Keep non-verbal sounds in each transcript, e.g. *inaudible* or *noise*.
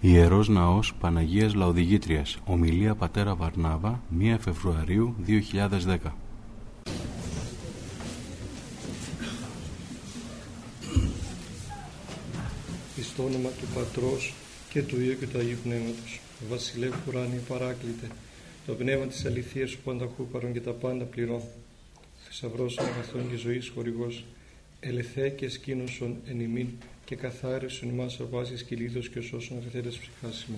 Ιερός Ναός Παναγίας Λαοδηγήτριας. Ομιλία Πατέρα Βαρνάβα 1 Φεβρουαρίου 2010 Στο όνομα του Πατρός και του Υιού και του Αγίου Πνεύματος. Βασιλεύ Κουράνη παράκλητε το πνεύμα της αληθείας που ανταχού παρόν και τα πάντα πληρώ. Θησαυρός αγαθών και ζωής χορηγός ελεθέ και σκήνωσον εν ημίν και καθάρισον ημάς αρβάσεις κυλίδος και όσων αγαθέτες ψυχάσιμο.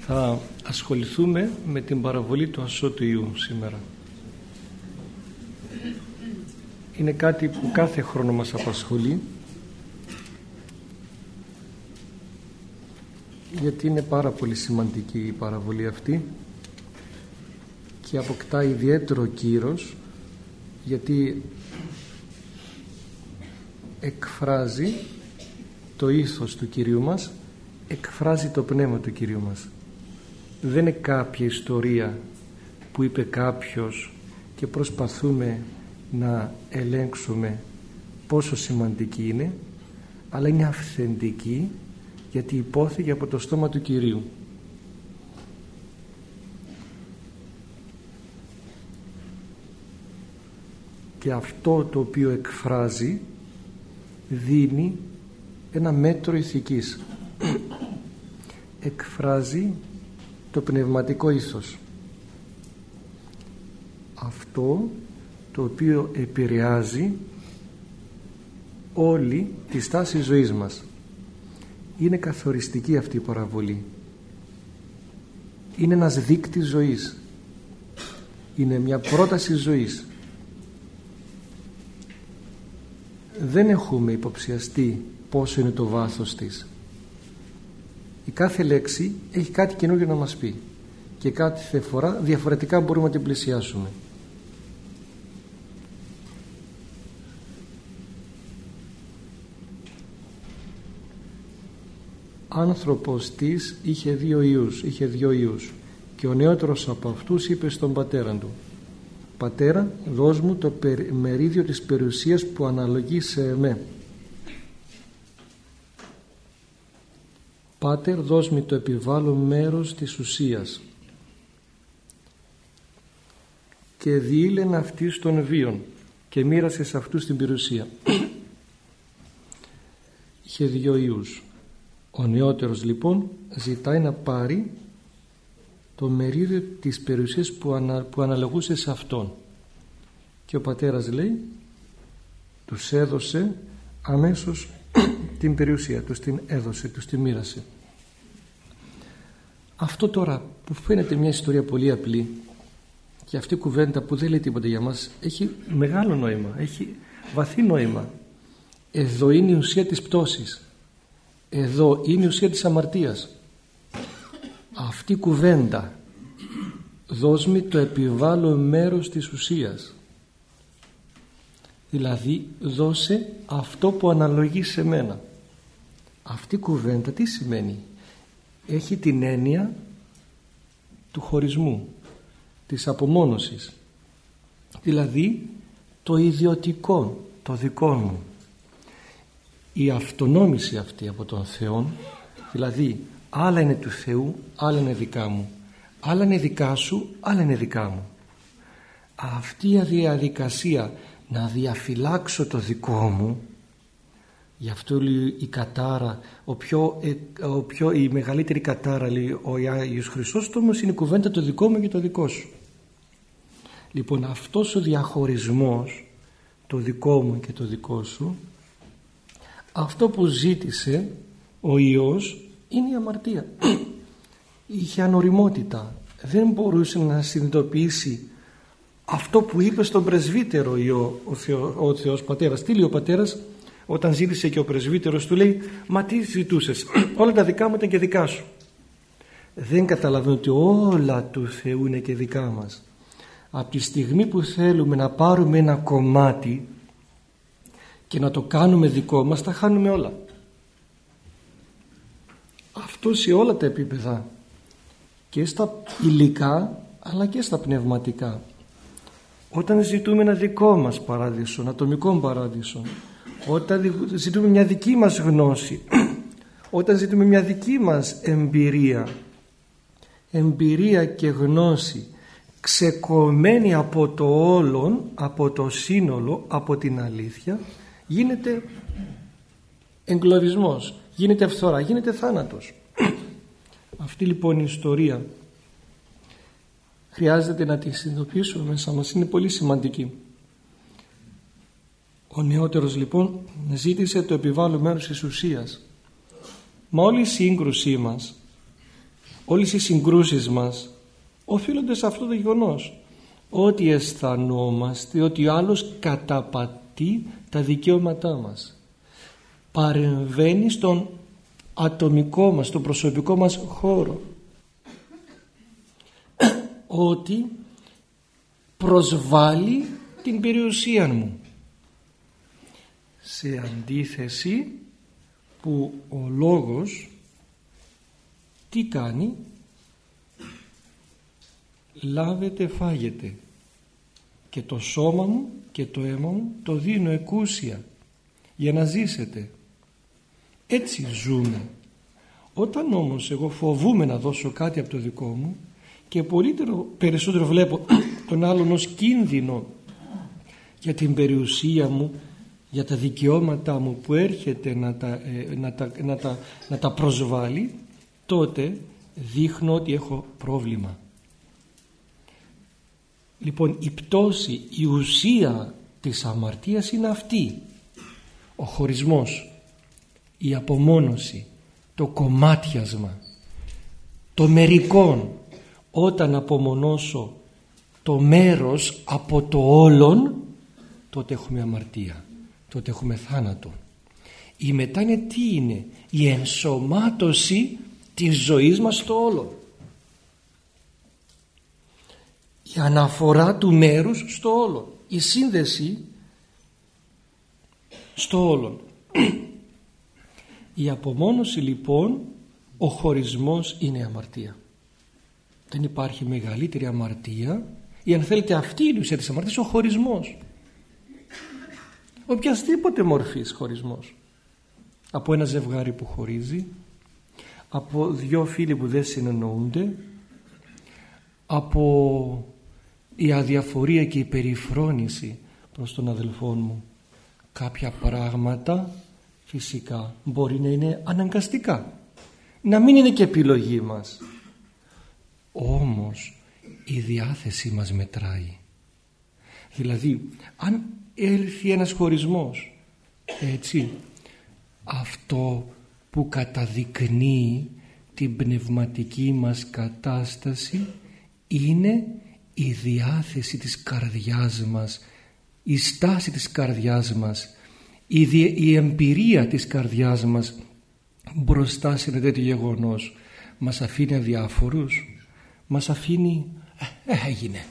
Θα ασχοληθούμε με την παραβολή του ασώτου Ιού σήμερα. Είναι κάτι που κάθε χρόνο μας απασχολεί γιατί είναι πάρα πολύ σημαντική η παραβολή αυτή και αποκτά ιδιαίτερο κύρος γιατί εκφράζει το ήθος του Κυρίου μας εκφράζει το πνεύμα του Κυρίου μας. Δεν είναι κάποια ιστορία που είπε κάποιος και προσπαθούμε να ελέγξουμε πόσο σημαντική είναι αλλά είναι αυθεντική γιατί υπόθηκε από το στόμα του Κυρίου. Και αυτό το οποίο εκφράζει δίνει ένα μέτρο ηθικής. Εκφράζει το πνευματικό ήθος αυτό το οποίο επηρεάζει όλη τη στάση ζωής μας. Είναι καθοριστική αυτή η παραβολή. Είναι ένας δείκτης ζωής. Είναι μια πρόταση ζωής δεν έχουμε υποψιαστεί πόσο είναι το βάθος της. Η κάθε λέξη έχει κάτι καινούργιο να μας πει και κάθε φορά διαφορετικά μπορούμε να την πλησιάσουμε. Άνθρωπος της είχε δύο ιούς, είχε δύο ιούς και ο νεότερος από αυτούς είπε στον πατέρα του «Πατέρα, δώσ' μου το μερίδιο της περιουσίας που αναλογεί σε εμέ». «Πάτερ, δώσ' μου το επιβάλλω μέρος της ουσίας». Και διήλεν αυτής των βίων και μοίρασες σε αυτούς την περιουσία. *clears throat* Είχε δύο ιούς. Ο νεότερος λοιπόν ζητάει να πάρει το μερίδιο της περιουσίας που, ανα, που αναλογούσε σε αυτόν. Και ο πατέρας λέει τους έδωσε αμέσως *clears throat* την περιουσία τους την έδωσε, τους την μοίρασε. Αυτό τώρα που φαίνεται μια ιστορία πολύ απλή και αυτή η κουβέντα που δεν λέει τίποτα για μας έχει μεγάλο νόημα έχει βαθύ νόημα. Εδώ είναι η ουσία της πτώσης. Εδώ είναι η ουσία της αμαρτίας αυτή η κουβέντα δώσ' το επιβάλλω μέρος της ουσίας. Δηλαδή δώσε αυτό που αναλογεί σε μένα. Αυτή η κουβέντα τι σημαίνει; Έχει την έννοια του χωρισμού της απομόνωσης. Δηλαδή το ιδιωτικό το δικό μου. Η αυτονόμηση αυτή από τον Θεό δηλαδή άλλα είναι του Θεού άλλα είναι δικά μου. Άλλα είναι δικά σου άλλα είναι δικά μου. Αυτή η διαδικασία να διαφυλάξω το δικό μου γι' αυτό λέει η κατάρα ο πιο, ε, ο πιο, η μεγαλύτερη κατάρα λέει ο Άγιος Χρυσόστομος είναι η κουβέντα το δικό μου και το δικό σου. Λοιπόν αυτός ο διαχωρισμός το δικό μου και το δικό σου αυτό που ζήτησε ο Υιός είναι η αμαρτία. Είχε ανοριμότητα δεν μπορούσε να συνειδητοποιήσει αυτό που είπε στον πρεσβύτερο Υιό, ο, Θεό, ο Θεός Πατέρας. Τι λέει ο Πατέρας; Όταν ζήτησε και ο πρεσβύτερος του λέει μα τι ζητούσες *clears throat* όλα τα δικά μου ήταν και δικά σου δεν καταλαβαίνω ότι όλα του Θεού είναι και δικά μας. Από τη στιγμή που θέλουμε να πάρουμε ένα κομμάτι και να το κάνουμε δικό μας τα χάνουμε όλα αυτό σε όλα τα επίπεδα. Και στα υλικά αλλά και στα πνευματικά. Όταν ζητούμε ένα δικό μας παράδεισο, ένα ατομικό παράδεισο όταν ζητούμε μια δική μας γνώση *clears throat* όταν ζητούμε μια δική μας εμπειρία εμπειρία και γνώση ξεκομμένη από το όλον από το σύνολο από την αλήθεια γίνεται εγκλωβισμός γίνεται φθορά, γίνεται θάνατος. *clears throat* Αυτή λοιπόν η ιστορία χρειάζεται να τη συνειδητοποιήσουμε μέσα μας είναι πολύ σημαντική. Ο νεότερος λοιπόν ζήτησε το επιβάλλον μέρος της ουσίας. Μα όλη η σύγκρουσή μας όλες οι συγκρούσεις μας οφείλονται σε αυτό το γεγονός. Ότι αισθανόμαστε ότι ο άλλος καταπατεί τα δικαιώματά μας παρεμβαίνει στον ατομικό μας, στον προσωπικό μας χώρο. Ότι προσβάλλει την περιουσία μου. Σε αντίθεση που ο λόγος τι κάνει; Λάβετε φάγετε. Και το σώμα μου και το αίμα μου το δίνω εκούσια για να ζήσετε έτσι ζούμε. Όταν όμως εγώ φοβούμαι να δώσω κάτι από το δικό μου και πολύ περισσότερο βλέπω *clears throat* τον άλλον ως κίνδυνο για την περιουσία μου για τα δικαιώματά μου που έρχεται να τα, ε, να τα, να τα, να τα προσβάλλει τότε δείχνω ότι έχω πρόβλημα. Λοιπόν η πτώση η ουσία της αμαρτίας είναι αυτή. Ο χωρισμός η απομόνωση το κομμάτιασμα το μερικόν όταν απομονώσω το μέρος από το όλον τότε έχουμε αμαρτία τότε έχουμε θάνατο. Η μετά είναι τι είναι; Η ενσωμάτωση της ζωής μας στο όλο η αναφορά του μέρους στο όλο η σύνδεση στο όλο η απομόνωση λοιπόν ο χωρισμός είναι αμαρτία. Δεν υπάρχει μεγαλύτερη αμαρτία ή αν θέλετε αυτή η ουσία της αμαρτίας ο χωρισμός. Οποιασδήποτε μορφής χωρισμός. Από ένα ζευγάρι που χωρίζει από δυο φίλοι που δεν συνεννοούνται από η αδιαφορία και η περιφρόνηση προς τον αδελφό μου. Κάποια πράγματα φυσικά μπορεί να είναι αναγκαστικά. Να μην είναι και επιλογή μας. Όμως η διάθεση μας μετράει. Δηλαδή αν έλθει ένας χωρισμός έτσι αυτό που καταδεικνύει την πνευματική μας κατάσταση είναι η διάθεση της καρδιάς μας η στάση της καρδιάς μας η, η εμπειρία της καρδιάς μας μπροστά σε ένα τέτοιο γεγονός μας αφήνει αδιάφορους μας αφήνει ε, έγινε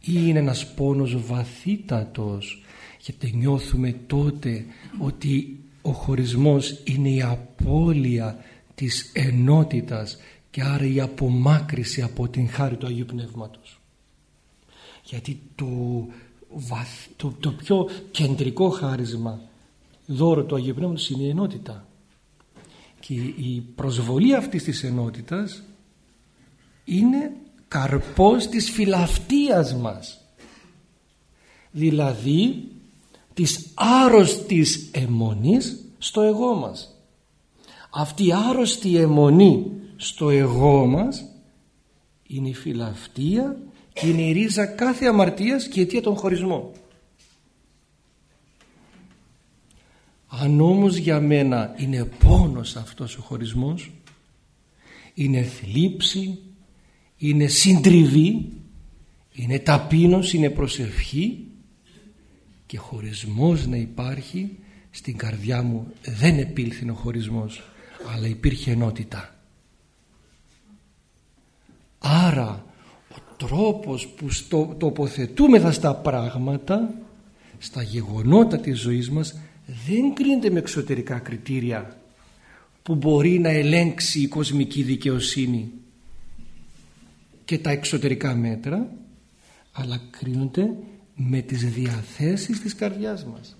ή είναι ένας πόνος βαθύτατος γιατί νιώθουμε τότε ότι ο χωρισμός είναι η απώλεια της ενότητας και άρα η απομάκρυση από την χάρη του Αγίου Πνεύματος. Γιατί το, το, το πιο κεντρικό χάρισμα δώρο του Αγίου Πνεύματος είναι η ενότητα. Και η προσβολή αυτής της ενότητας είναι καρπός της φιλαυτίας μας. Δηλαδή της άρρωστης αιμονής στο εγώ μας. Αυτή η άρρωστη αιμονή στο εγώ μας είναι η φιλαυτία και είναι η ρίζα κάθε αμαρτίας και η αιτία των χωρισμών. Αν όμως για μένα είναι πόνος αυτός ο χωρισμός είναι θλίψη είναι συντριβή είναι ταπείνωση, είναι προσευχή και χωρισμός να υπάρχει στην καρδιά μου δεν επήλθε ο χωρισμός αλλά υπήρχε ενότητα. Άρα ο τρόπος που στο, τοποθετούμεθα στα πράγματα στα γεγονότα της ζωής μας δεν κρίνεται με εξωτερικά κριτήρια που μπορεί να ελέγξει η κοσμική δικαιοσύνη και τα εξωτερικά μέτρα αλλά κρίνονται με τις διαθέσεις της καρδιάς μας.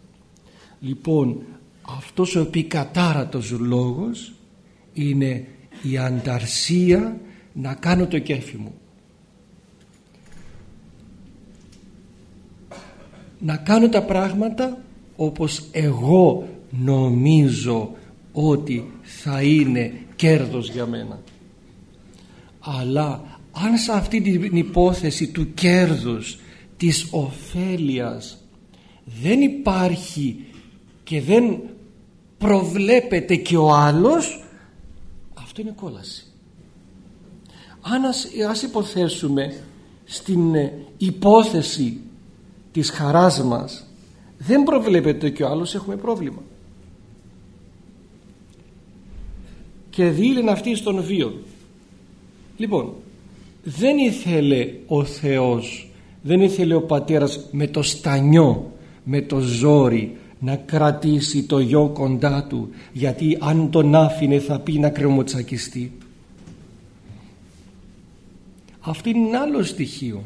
Λοιπόν αυτός ο επικατάρατος λόγος είναι η ανταρσία να κάνω το κέφι μου να κάνω τα πράγματα όπως εγώ νομίζω ότι θα είναι κέρδος για μένα. Αλλά αν σε αυτή την υπόθεση του κέρδους της ωφέλειας δεν υπάρχει και δεν προβλέπεται και ο άλλος αυτό είναι κόλαση. Αν ας, ας υποθέσουμε στην ε, υπόθεση της χαράς μας δεν προβλέπεται και ο άλλος έχουμε πρόβλημα. Και δίλην αυτή στον βίο. Λοιπόν δεν ήθελε ο Θεός δεν ήθελε ο πατέρας με το στανιό με το ζόρι να κρατήσει το γιο κοντά του γιατί αν τον άφηνε θα πει να κρεμοτσακιστεί. Αυτό είναι ένα άλλο στοιχείο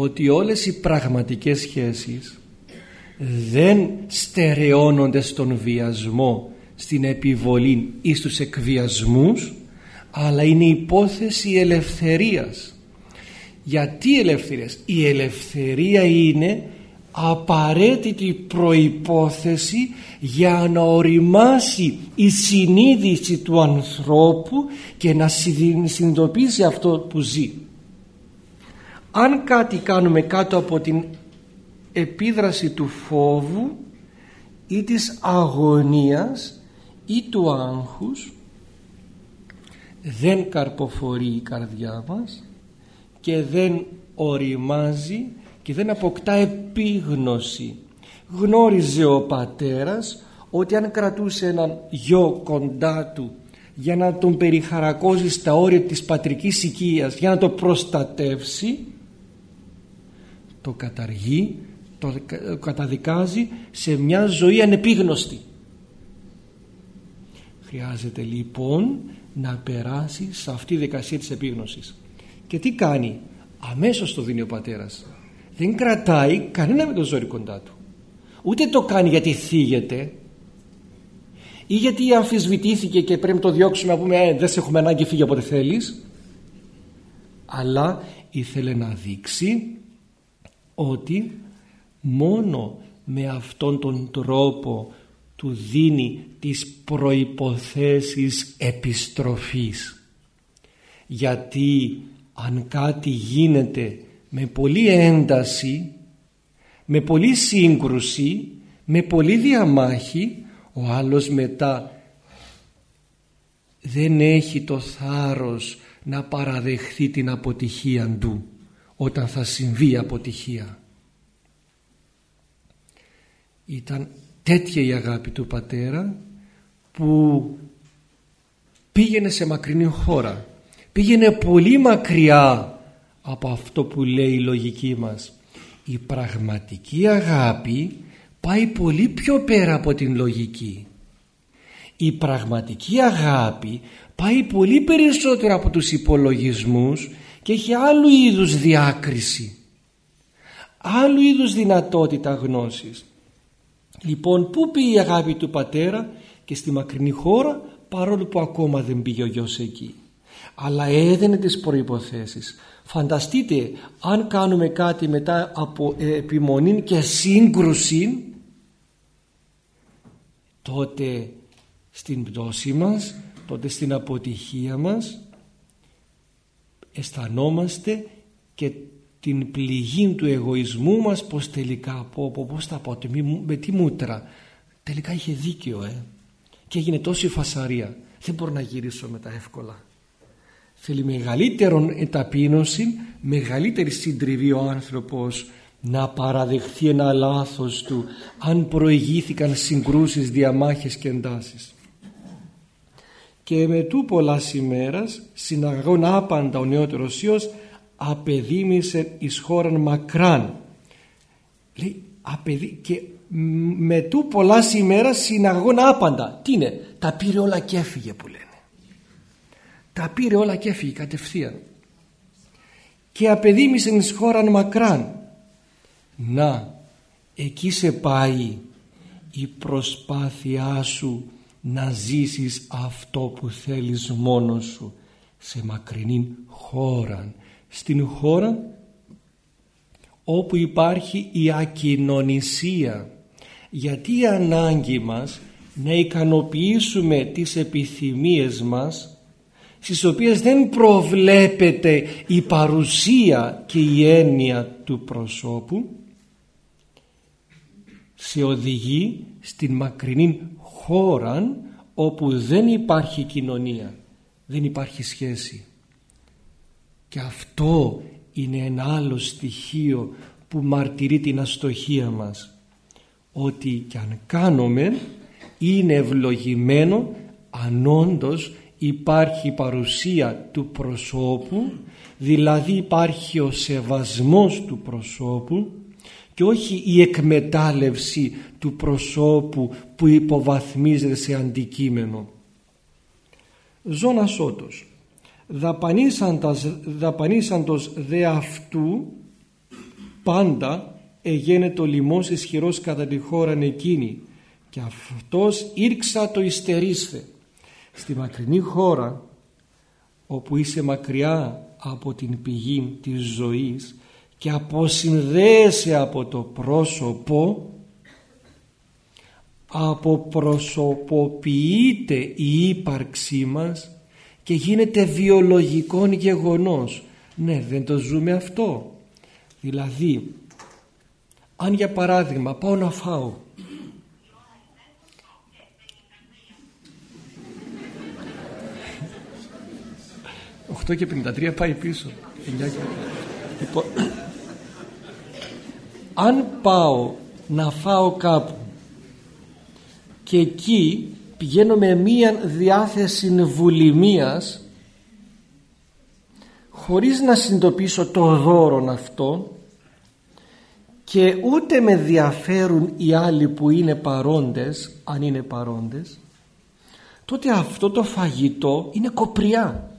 ότι όλες οι πραγματικές σχέσεις δεν στερεώνονται στον βιασμό στην επιβολή ή στους εκβιασμούς αλλά είναι υπόθεση ελευθερίας. Γιατί ελευθερίας; Η ελευθερία είναι απαραίτητη προϋπόθεση για να οριμάσει η συνείδηση του ανθρώπου και να συνειδητοποιήσει αυτό που ζει αν κάτι κάνουμε κάτω από την επίδραση του φόβου ή της αγωνίας ή του άγχους δεν καρποφορεί η καρδιά μας και δεν οριμάζει και δεν αποκτά επίγνωση. Γνώριζε ο πατέρας ότι αν κρατούσε έναν γιο κοντά του για να τον περιχαρακώσει στα όρια της πατρικής οικίας για να το προστατεύσει το καταργεί το καταδικάζει σε μια ζωή ανεπίγνωστη. Χρειάζεται λοιπόν να περάσει σε αυτή τη δικασία της επίγνωσης. Και τι κάνει; Αμέσως το δίνει ο πατέρας. Δεν κρατάει κανένα με το ζόρι κοντά του. Ούτε το κάνει γιατί θίγεται ή γιατί αμφισβητήθηκε και πρέπει να το διώξουμε να πούμε ε, δεν σε έχουμε ανάγκη φύγει όποτε θέλεις αλλά ήθελε να δείξει ότι μόνο με αυτόν τον τρόπο του δίνει τις προϋποθέσεις επιστροφής. Γιατί αν κάτι γίνεται με πολλή ένταση με πολλή σύγκρουση με πολλή διαμάχη ο άλλος μετά δεν έχει το θάρρος να παραδεχθεί την αποτυχία του όταν θα συμβεί αποτυχία. Ήταν τέτοια η αγάπη του πατέρα που πήγαινε σε μακρινή χώρα. Πήγαινε πολύ μακριά από αυτό που λέει η λογική μας. Η πραγματική αγάπη πάει πολύ πιο πέρα από την λογική. Η πραγματική αγάπη πάει πολύ περισσότερο από τους υπολογισμούς και έχει άλλου είδους διάκριση άλλου είδους δυνατότητα γνώσης. Λοιπόν πού πήγε η αγάπη του πατέρα και στη μακρινή χώρα παρόλο που ακόμα δεν πήγε ο γιος εκεί. Αλλά έδαινε τις προϋποθέσεις. Φανταστείτε αν κάνουμε κάτι μετά από επιμονή και σύγκρουση τότε στην πτώση μας τότε στην αποτυχία μας αισθανόμαστε και την πληγή του εγωισμού μας πως τελικά πω, πω, πως θα πω με τι μούτρα. Τελικά είχε δίκαιο ε. και έγινε τόση φασαρία. Δεν μπορώ να γυρίσω μετά εύκολα. Θέλει μεγαλύτερον ταπείνωση μεγαλύτερη συντριβή ο άνθρωπος να παραδεχθεί ένα λάθος του αν προηγήθηκαν συγκρούσεις, διαμάχες και εντάσεις και με τού πολλάς ημέρας συναγαγών άπαντα ο νεότερος Υιός απεδίμησε εις χώραν μακράν. Λέει απεδί... και με τού πολλάς ημέρας συναγαγών άπαντα. Τι είναι τα πήρε όλα και έφυγε που λένε. Τα πήρε όλα και έφυγε κατευθείαν. Και απεδίμησε εις χώραν μακράν. Να εκεί σε πάει η προσπάθειά σου να ζήσεις αυτό που θέλεις μόνος σου σε μακρινή χώρα στην χώρα όπου υπάρχει η ακοινωνισία γιατί η ανάγκη μας να ικανοποιήσουμε τις επιθυμίες μας στις οποίες δεν προβλέπεται η παρουσία και η έννοια του προσώπου σε οδηγεί στην μακρινή χώρα όπου δεν υπάρχει κοινωνία, δεν υπάρχει σχέση. Και αυτό είναι ένα άλλο στοιχείο που μαρτυρεί την αστοχία μας ότι κι αν κάνουμε είναι ευλογημένο αν όντως υπάρχει παρουσία του προσώπου δηλαδή υπάρχει ο σεβασμός του προσώπου και όχι η εκμετάλλευση του προσώπου που υποβαθμίζεται σε αντικείμενο. Ζώνας σώτος δαπανίσαντος δε αυτού πάντα εγένετο λοιμός ισχυρός κατά τη χώρα εκείνη. Και αυτός ήρξα το ιστερίστε στη μακρινή χώρα όπου είσαι μακριά από την πηγή της ζωής και αποσυνδέεσαι από το πρόσωπο αποπροσωποποιείται η ύπαρξή μας και γίνεται βιολογικό γεγονός ναι δεν το ζούμε αυτό δηλαδή αν για παράδειγμα πάω να φάω *laughs* «8 και 53 πάει πίσω». Λοιπόν, αν πάω να φάω κάπου και εκεί πηγαίνω με μία διάθεση βουλημίας χωρίς να συνειδητοποιήσω το δώρο αυτό και ούτε με διαφέρουν οι άλλοι που είναι παρόντες αν είναι παρόντες τότε αυτό το φαγητό είναι κοπριά.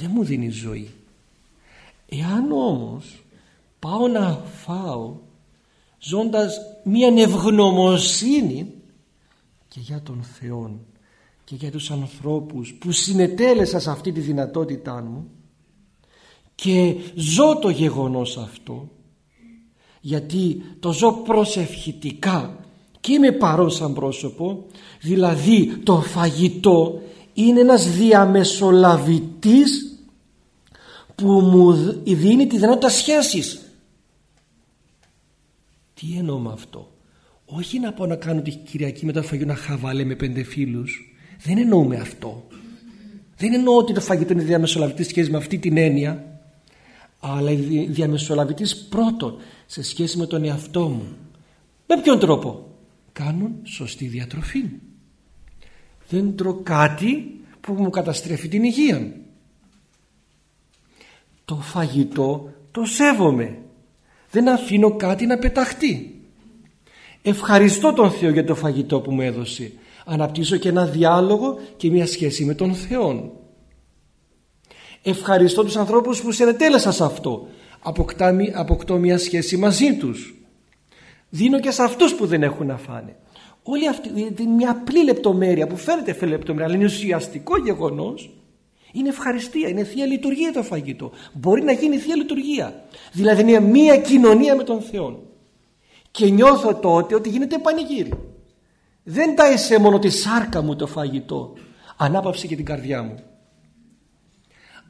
Δεν μου δίνει ζωή. Εάν όμως πάω να φάω ζώντας μία ευγνωμοσύνη και για τον Θεό και για τους ανθρώπους που συνετέλεσα σε αυτή τη δυνατότητά μου και ζω το γεγονός αυτό γιατί το ζω προσευχητικά και είμαι παρόν σαν πρόσωπο δηλαδή το φαγητό είναι ένας διαμεσολαβητής που μου δίνει τη δυνατότητα σχέσης τι εννοώ με αυτό; Όχι να πάω να κάνω τη Κυριακή μετά το φαγητό να χαβαλέ με πέντε φίλους. Δεν εννοούμε αυτό. Δεν εννοώ ότι το φαγητό είναι διαμεσολαβητής σχέση με αυτή την έννοια αλλά διαμεσολαβητής πρώτον σε σχέση με τον εαυτό μου. Με ποιον τρόπο; Κάνουν σωστή διατροφή. Δεν τρώω κάτι που μου καταστρέφει την υγεία το φαγητό το σέβομαι δεν αφήνω κάτι να πεταχτεί. Ευχαριστώ τον Θεό για το φαγητό που μου έδωσε. Αναπτύσσω και ένα διάλογο και μια σχέση με τον Θεό ευχαριστώ τους ανθρώπους που συνετέλεσαν σε αυτό. Αποκτά, αποκτώ μια σχέση μαζί τους. Δίνω και σε αυτούς που δεν έχουν να φάνε. Όλη αυτή είναι μια απλή λεπτομέρεια που φαίνεται λεπτομέρεια αλλά είναι ουσιαστικό γεγονός είναι ευχαριστία, είναι θεία λειτουργία το φαγητό. Μπορεί να γίνει θεία λειτουργία. Δηλαδή είναι μια κοινωνία με τον Θεό. Και νιώθω τότε ότι γίνεται πανηγύρι. Δεν τάισε μόνο τη σάρκα μου το φαγητό. Ανάπαυσε και την καρδιά μου.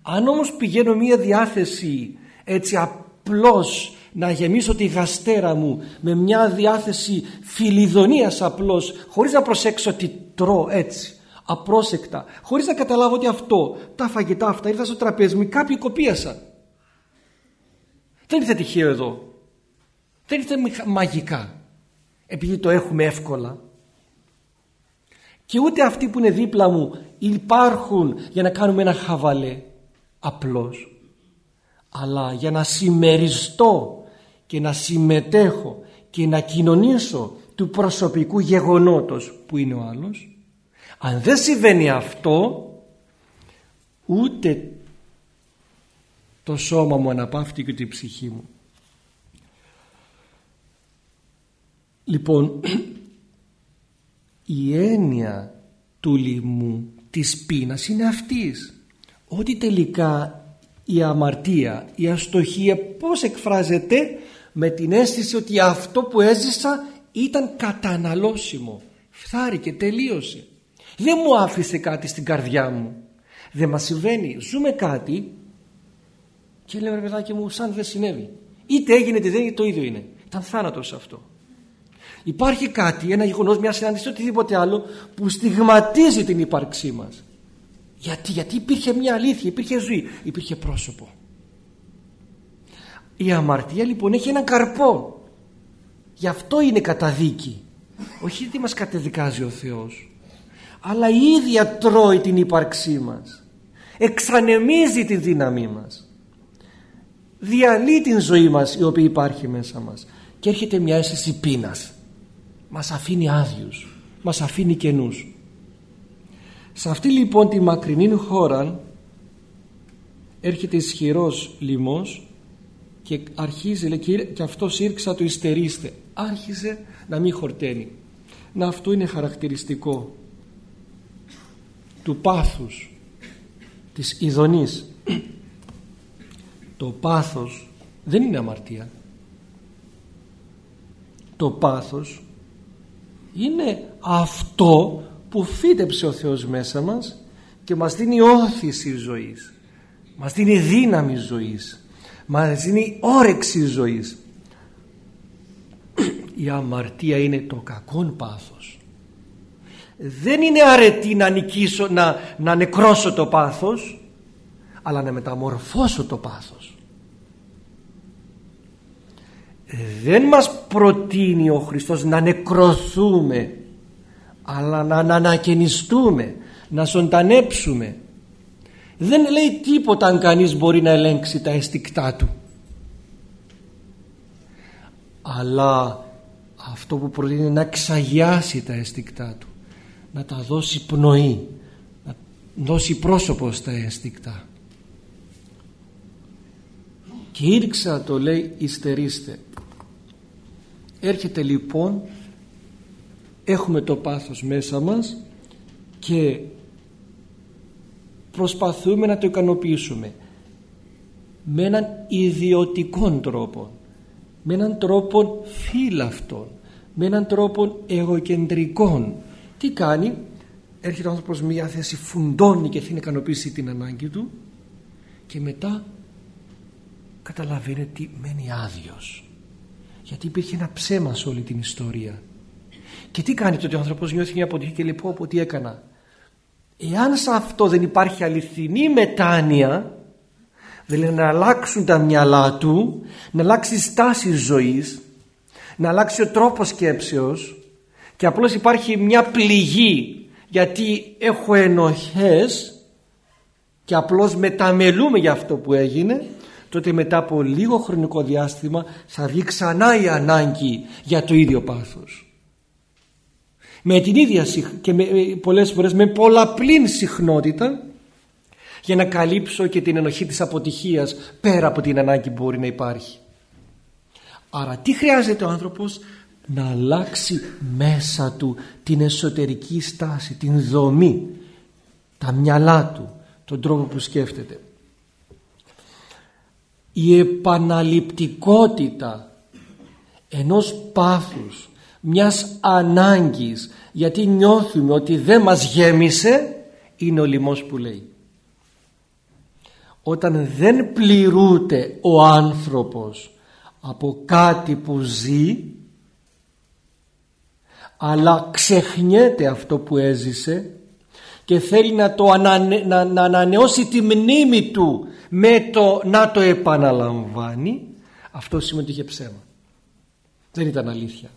Αν όμως πηγαίνω μια διάθεση έτσι απλώς να γεμίσω τη γαστέρα μου με μια διάθεση φιλιδονίας απλώς χωρίς να προσέξω τι τρώω έτσι απρόσεκτα χωρίς να καταλάβω ότι αυτό τα φαγητά αυτά ήρθαν στο τραπέζι μου κάποιοι κοπίασαν. Δεν ήρθε τυχαίο εδώ. Δεν ήρθε μαγικά επειδή το έχουμε εύκολα. Και ούτε αυτοί που είναι δίπλα μου υπάρχουν για να κάνουμε ένα χαβαλέ απλώς. Αλλά για να συμμεριστώ και να συμμετέχω και να κοινωνήσω του προσωπικού γεγονότος που είναι ο άλλος αν δεν συμβαίνει αυτό ούτε το σώμα μου αναπαύτει και η ψυχή μου. Λοιπόν *clears throat* η έννοια του λοιμού της πείνας είναι αυτής. Ότι τελικά η αμαρτία, η αστοχία πώς εκφράζεται; Με την αίσθηση ότι αυτό που έζησα ήταν καταναλώσιμο. Φθάρει και τελείωσε δεν μου άφησε κάτι στην καρδιά μου. Δεν μας συμβαίνει. Ζούμε κάτι και λέμε ρε παιδάκι μου σαν δεν συνέβη είτε έγινε είτε δεν το ίδιο είναι. Ήταν θάνατος αυτό. Υπάρχει κάτι, ένα γεγονός, μια συνάντηση οτιδήποτε άλλο που στιγματίζει την ύπαρξή μας. Γιατί, γιατί υπήρχε μια αλήθεια, υπήρχε ζωή, υπήρχε πρόσωπο. Η αμαρτία λοιπόν έχει έναν καρπό. Γι' αυτό είναι καταδίκη. Όχι γιατί μας κατεδικάζει ο Θεός αλλά η ίδια τρώει την ύπαρξή μας. Εξανεμίζει τη δύναμή μας. Διαλύει την ζωή μας η οποία υπάρχει μέσα μας. Και έρχεται μια αίσθηση πείνας. Μας αφήνει άδειους. Μας αφήνει κενούς. Σε αυτή λοιπόν τη μακρινή χώρα έρχεται ισχυρός λοιμός και αρχίζει λέει, και αυτός ήρξα το ιστερίστε άρχισε να μην χορταίνει. Να αυτό είναι χαρακτηριστικό του πάθους της ειδονής. Το πάθος δεν είναι αμαρτία. Το πάθος είναι αυτό που φύτεψε ο Θεός μέσα μας και μας δίνει όθηση ζωής. Μας δίνει δύναμη ζωής. Μας δίνει όρεξη ζωής. Η αμαρτία είναι το κακόν πάθος δεν είναι αρετή να νικήσω να, να νεκρώσω το πάθος αλλά να μεταμορφώσω το πάθος. Δεν μας προτείνει ο Χριστός να νεκρωθούμε αλλά να, να ανακαινιστούμε να ζωντανέψουμε. Δεν λέει τίποτα αν κανείς μπορεί να ελέγξει τα αισθηκτά του. Αλλά αυτό που προτείνει είναι να εξαγιάσει τα αισθηκτά του να τα δώσει πνοή να δώσει πρόσωπο στα αισθηκτά και ήρξα το λέει υστερήστε. Έρχεται λοιπόν έχουμε το πάθος μέσα μας και προσπαθούμε να το ικανοποιήσουμε. Με έναν ιδιωτικό τρόπο. Με έναν τρόπο φύλαυτον. Με έναν τρόπο εγωκεντρικών τι κάνει έρχεται ο άνθρωπος μια θέση φουντώνει και θέλει να ικανοποιήσει την ανάγκη του και μετά καταλαβαίνει ότι μένει άδειος. Γιατί υπήρχε ένα ψέμα σε όλη την ιστορία. Και τι κάνει τότε ο άνθρωπος νιώθει μια αποτυχία και λέει πω πω τι έκανα εάν σε αυτό δεν υπάρχει αληθινή μετάνοια δηλαδή να αλλάξουν τα μυαλά του να αλλάξει η στάση ζωής να αλλάξει ο τρόπος σκέψεως και απλώς υπάρχει μια πληγή γιατί έχω ενοχές και απλώς μεταμελούμε για αυτό που έγινε τότε μετά από λίγο χρονικό διάστημα θα βγει ξανά η ανάγκη για το ίδιο πάθος. Με την ίδια και με, πολλές φορές με πολλαπλή συχνότητα για να καλύψω και την ενοχή της αποτυχίας πέρα από την ανάγκη που μπορεί να υπάρχει. Άρα τι χρειάζεται ο άνθρωπος; Να αλλάξει μέσα του την εσωτερική στάση την δομή τα μυαλά του τον τρόπο που σκέφτεται. Η επαναληπτικότητα ενός πάθους μιας ανάγκης γιατί νιώθουμε ότι δεν μας γέμισε είναι ο λοιμός που λέει. Όταν δεν πληρούνται ο άνθρωπος από κάτι που ζει αλλά ξεχνιέται αυτό που έζησε και θέλει να, το να, να ανανεώσει τη μνήμη του με το να το επαναλαμβάνει. Αυτό σημαίνει ότι είχε ψέμα. Δεν ήταν αλήθεια.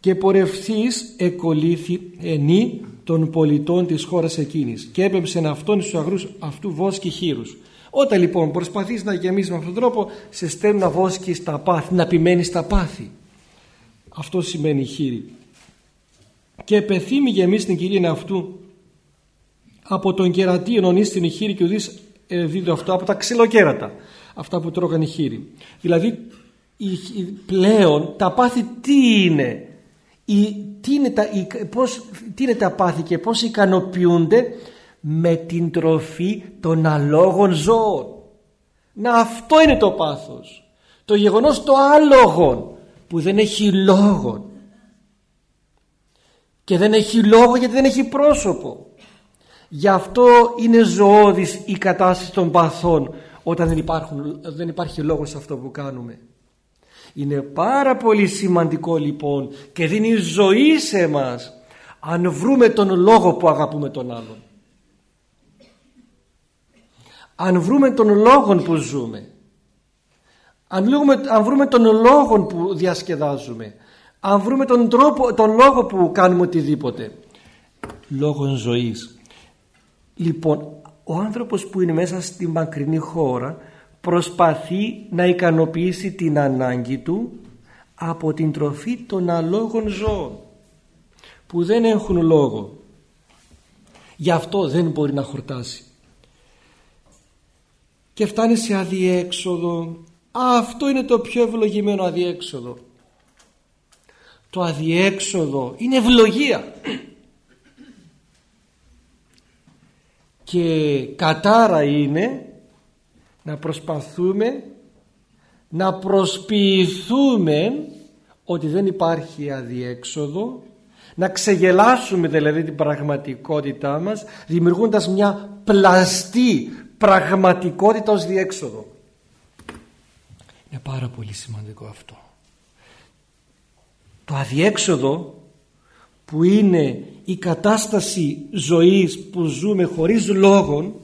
Και πορευθείς εκολύθη ενή των πολιτών της χώρας εκείνης και έπεψε αυτόν στους αγρούς αυτού βόσκη χείρους όταν λοιπόν προσπαθείς να γεμίσεις με αυτόν τον τρόπο σε στέλνουν να βόσκεις τα πάθη να επιμένεις στα πάθη. Αυτό σημαίνει χείρη και πεθύμη γεμίσει την κυρία αυτού από τον κερατή ενωνεί στην χείρη και ουδείς ε, αυτό από τα ξυλοκέρατα αυτά που τρώγαν οι χείροι δηλαδή πλέον τα πάθη τι είναι; Η, τι, είναι τα, πώς, τι είναι τα πάθη και πώς ικανοποιούνται με την τροφή των αλόγων ζώων. Να αυτό είναι το πάθος. Το γεγονός το άλογο που δεν έχει λόγο και δεν έχει λόγο γιατί δεν έχει πρόσωπο. Γι' αυτό είναι ζωώδης η κατάσταση των παθών όταν δεν, υπάρχουν, δεν υπάρχει λόγος σε αυτό που κάνουμε. Είναι πάρα πολύ σημαντικό λοιπόν και δίνει ζωή σε μας αν βρούμε τον λόγο που αγαπούμε τον άλλον. Αν βρούμε τον λόγο που ζούμε. Αν, αν βρούμε τον λόγο που διασκεδάζουμε. Αν βρούμε τον, τρόπο, τον λόγο που κάνουμε οτιδήποτε. Λόγων ζωής. Λοιπόν, ο άνθρωπος που είναι μέσα στην μακρινή χώρα προσπαθεί να ικανοποιήσει την ανάγκη του από την τροφή των αλόγων ζώων που δεν έχουν λόγο γι' αυτό δεν μπορεί να χορτάσει και φτάνει σε αδιέξοδο. Αυτό είναι το πιο ευλογημένο αδιέξοδο. Το αδιέξοδο είναι ευλογία. Και κατάρα είναι να προσπαθούμε να προσποιηθούμε ότι δεν υπάρχει αδιέξοδο να ξεγελάσουμε δηλαδή την πραγματικότητά μας δημιουργώντας μια πλαστή πραγματικότητας ως διέξοδο. Είναι πάρα πολύ σημαντικό αυτό. Το αδιέξοδο που είναι η κατάσταση ζωής που ζούμε χωρίς λόγων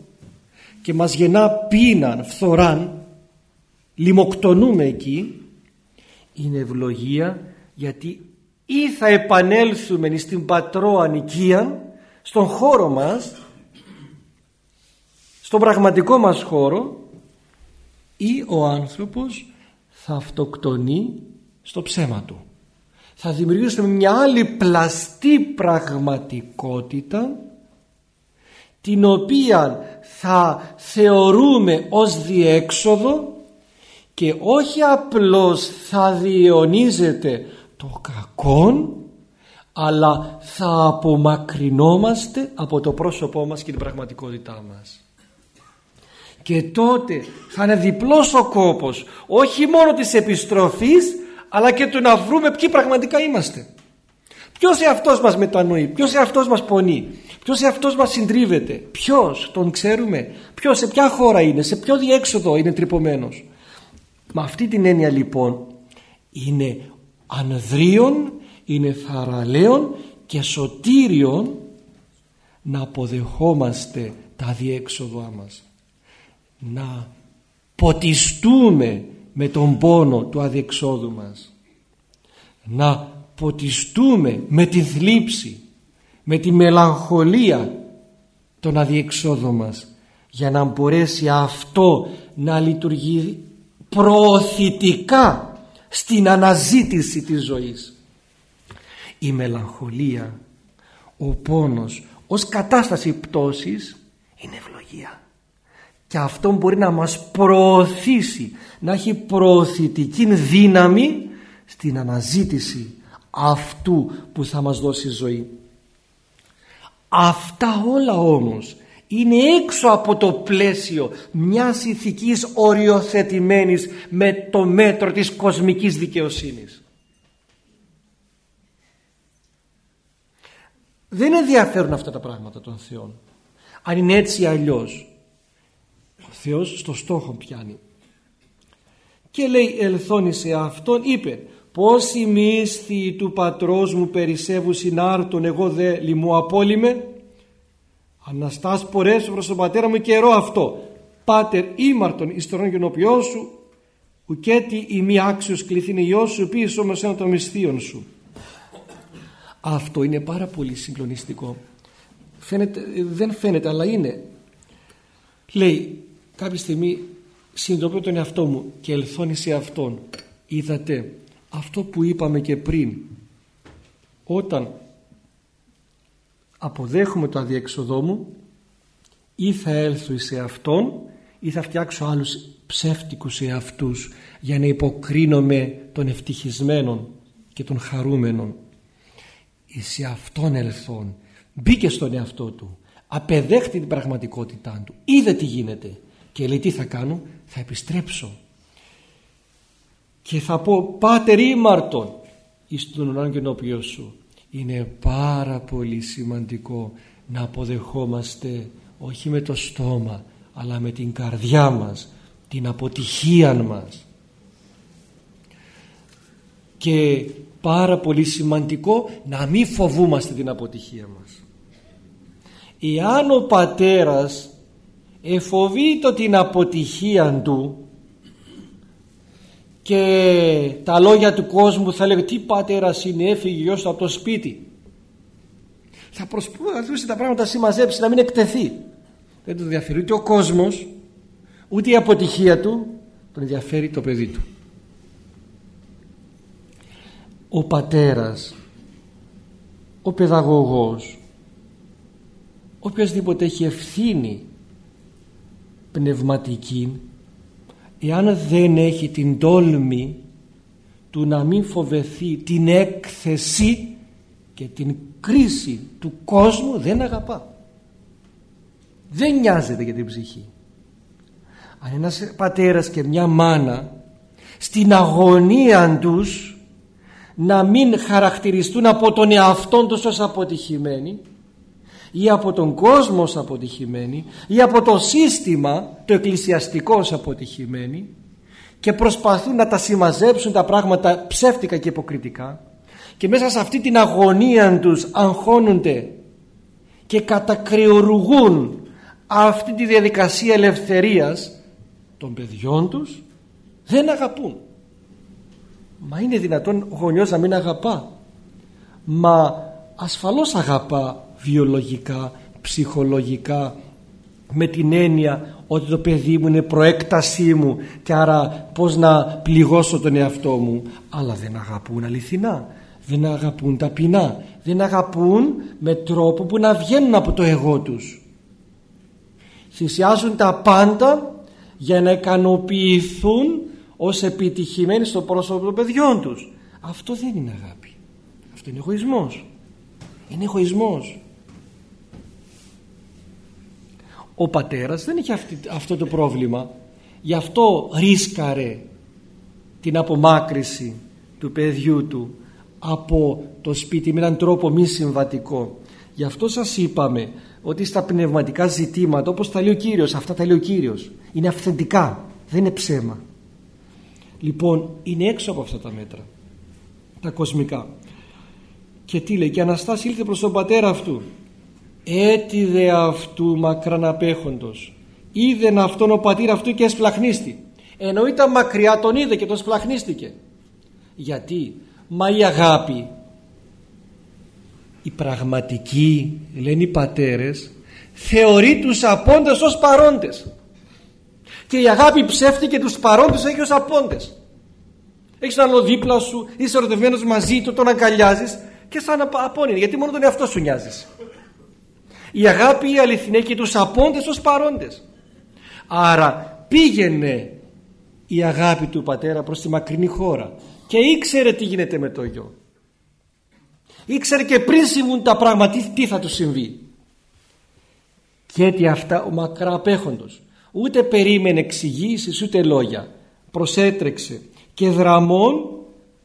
και μας γεννά πείναν, φθοράν λιμοκτονούμε εκεί είναι ευλογία γιατί ή θα επανέλθουμε στην πατρό ανοικία στον χώρο μας στον πραγματικό μας χώρο ή ο άνθρωπος θα αυτοκτονεί στο ψέμα του θα δημιουργήσουμε μια άλλη πλαστή πραγματικότητα την οποία θα θεωρούμε ως διέξοδο και όχι απλώς θα διαιωνίζεται το κακόν αλλά θα απομακρυνόμαστε από το πρόσωπό μας και την πραγματικότητά μας. Και τότε θα είναι διπλός ο κόπος όχι μόνο της επιστροφής αλλά και του να βρούμε ποιοι πραγματικά είμαστε. Ποιος εαυτός μας μετανοεί, ποιος εαυτός μας πονεί, ποιος εαυτός μας συντρίβεται, ποιος τον ξέρουμε, ποιος σε ποια χώρα είναι, σε ποιο διέξοδο είναι τρυπωμένος. Με αυτή την έννοια λοιπόν είναι ανδρίων, είναι θαραλέων και σωτήριον να αποδεχόμαστε τα διέξοδά μας. Να ποτιστούμε με τον πόνο του αδιεξόδου μας. Να ποτιστούμε με τη θλίψη, με τη μελαγχολία των αδιεξόδων μας για να μπορέσει αυτό να λειτουργεί προωθητικά στην αναζήτηση της ζωής. Η μελαγχολία, ο πόνος ως κατάσταση πτώσης είναι ευλογία. Και αυτό μπορεί να μας προωθήσει, να έχει προωθητική δύναμη στην αναζήτηση αυτού που θα μας δώσει ζωή. Αυτά όλα όμως είναι έξω από το πλαίσιο μιας ηθικής οριοθετημένης με το μέτρο της κοσμικής δικαιοσύνης. Δεν ενδιαφέρουν αυτά τα πράγματα των Θεών. Αν είναι έτσι αλλιώς. Ο Θεός στο στόχο πιάνει. Και λέει ελθόνη σε αυτόν είπε πόσοι μίσθοι του πατρός μου περισσεύουν συνάρτων εγώ δε λιμού απόλυμε Αναστάς πορέσου προς τον πατέρα μου καιρό αυτό. Πάτερ ήμαρτον εις τον γενοποιό σου ουκέτι η μη άξιος κληθήνει γιος σου πίσω όμως ένα των μισθείων σου αυτό είναι πάρα πολύ συγκλονιστικό. Φαίνεται, δεν φαίνεται αλλά είναι. Λέει κάποια στιγμή συνειδητοποιώ τον εαυτό μου και ελθώνει σε αυτόν. Είδατε αυτό που είπαμε και πριν όταν αποδέχομαι το αδιέξοδό μου ή θα έλθω σε αυτόν ή θα φτιάξω άλλους ψεύτικους εαυτούς για να υποκρίνομαι των ευτυχισμένων και των χαρούμενων. Εις αυτόν ελθόν. Μπήκε στον εαυτό του. Απεδέχτη την πραγματικότητά του. Είδε τι γίνεται και λέει τι θα κάνω; Θα επιστρέψω και θα πω πάτερ ήμαρτον εις τον ανάγκη σου είναι πάρα πολύ σημαντικό να αποδεχόμαστε όχι με το στόμα αλλά με την καρδιά μας την αποτυχία μας. Και πάρα πολύ σημαντικό να μην φοβούμαστε την αποτυχία μας. Εάν ο πατέρας εφοβεί την αποτυχία του και τα λόγια του κόσμου θα λέγει τι πατέρας είναι έφυγε γιος από το σπίτι θα προσπαθούσε τα πράγματα να συμμαζέψει να μην εκτεθεί. Δεν τον ενδιαφέρει ούτε ο κόσμος ούτε η αποτυχία του τον ενδιαφέρει το παιδί του. Ο πατέρας ο παιδαγωγός οποιοδήποτε έχει ευθύνη πνευματική εάν δεν έχει την τόλμη του να μην φοβεθεί την έκθεση και την κρίση του κόσμου δεν αγαπά. Δεν νοιάζεται για την ψυχή. Αν ένας πατέρας και μια μάνα στην αγωνία τους να μην χαρακτηριστούν από τον εαυτόν τους ως αποτυχημένοι ή από τον κόσμος ως αποτυχημένοι ή από το σύστημα το εκκλησιαστικό ως αποτυχημένοι και προσπαθούν να τα συμμαζέψουν τα πράγματα ψεύτικα και υποκριτικά και μέσα σε αυτή την αγωνία τους αγχώνονται και κατακριοργούν αυτή τη διαδικασία ελευθερίας των παιδιών τους δεν αγαπούν. Μα είναι δυνατόν ο γονιός να μην αγαπά. Μα ασφαλώς αγαπά βιολογικά, ψυχολογικά με την έννοια ότι το παιδί μου είναι προέκτασή μου και άρα πως να πληγώσω τον εαυτό μου. Αλλά δεν αγαπούν αληθινά. Δεν αγαπούν ταπεινά. Δεν αγαπούν με τρόπο που να βγαίνουν από το εγώ τους. Θυσιάζουν τα πάντα για να ικανοποιηθούν ως επιτυχημένοι στο πρόσωπο των παιδιών τους. Αυτό δεν είναι αγάπη. Αυτό είναι εγωισμός. Είναι εγωισμός ο πατέρας δεν είχε αυτό το πρόβλημα. Γι' αυτό ρίσκαρε την απομάκρυση του παιδιού του από το σπίτι με έναν τρόπο μη συμβατικό. Γι' αυτό σας είπαμε ότι στα πνευματικά ζητήματα όπως τα λέει ο Κύριος αυτά τα λέει ο Κύριος είναι αυθεντικά δεν είναι ψέμα. Λοιπόν είναι έξω από αυτά τα μέτρα τα κοσμικά. Και τι λέει και Αναστάση ήλθε προς τον πατέρα αυτού έτιδε αυτού μακράν απέχοντος. Είδεν αυτόν ο πατήρ αυτού και εσπλαχνίστη. Ενώ ήταν μακριά τον είδε και τον σπλαχνίστηκε. Γιατί; Μα η αγάπη η πραγματική λένε οι πατέρες θεωρεί τους απόντες ως παρόντες. Και η αγάπη ψεύτηκε τους παρόντες έχει ως απόντες. Έχεις έναν άλλο δίπλα σου είσαι ερωτευμένος μαζί του τον αγκαλιάζεις και σαν απόνει γιατί μόνο τον εαυτό σου νοιάζεις η αγάπη η αληθινή έχει τους απόντες ως παρόντες. Άρα πήγαινε η αγάπη του πατέρα προς τη μακρινή χώρα και ήξερε τι γίνεται με το γιο. Ήξερε και πριν συμβούν τα πράγματα τι θα του συμβεί. Και έτσι αυτά ο μακρά απέχοντος ούτε περίμενε εξηγήσεις ούτε λόγια. Προσέτρεξε και δραμών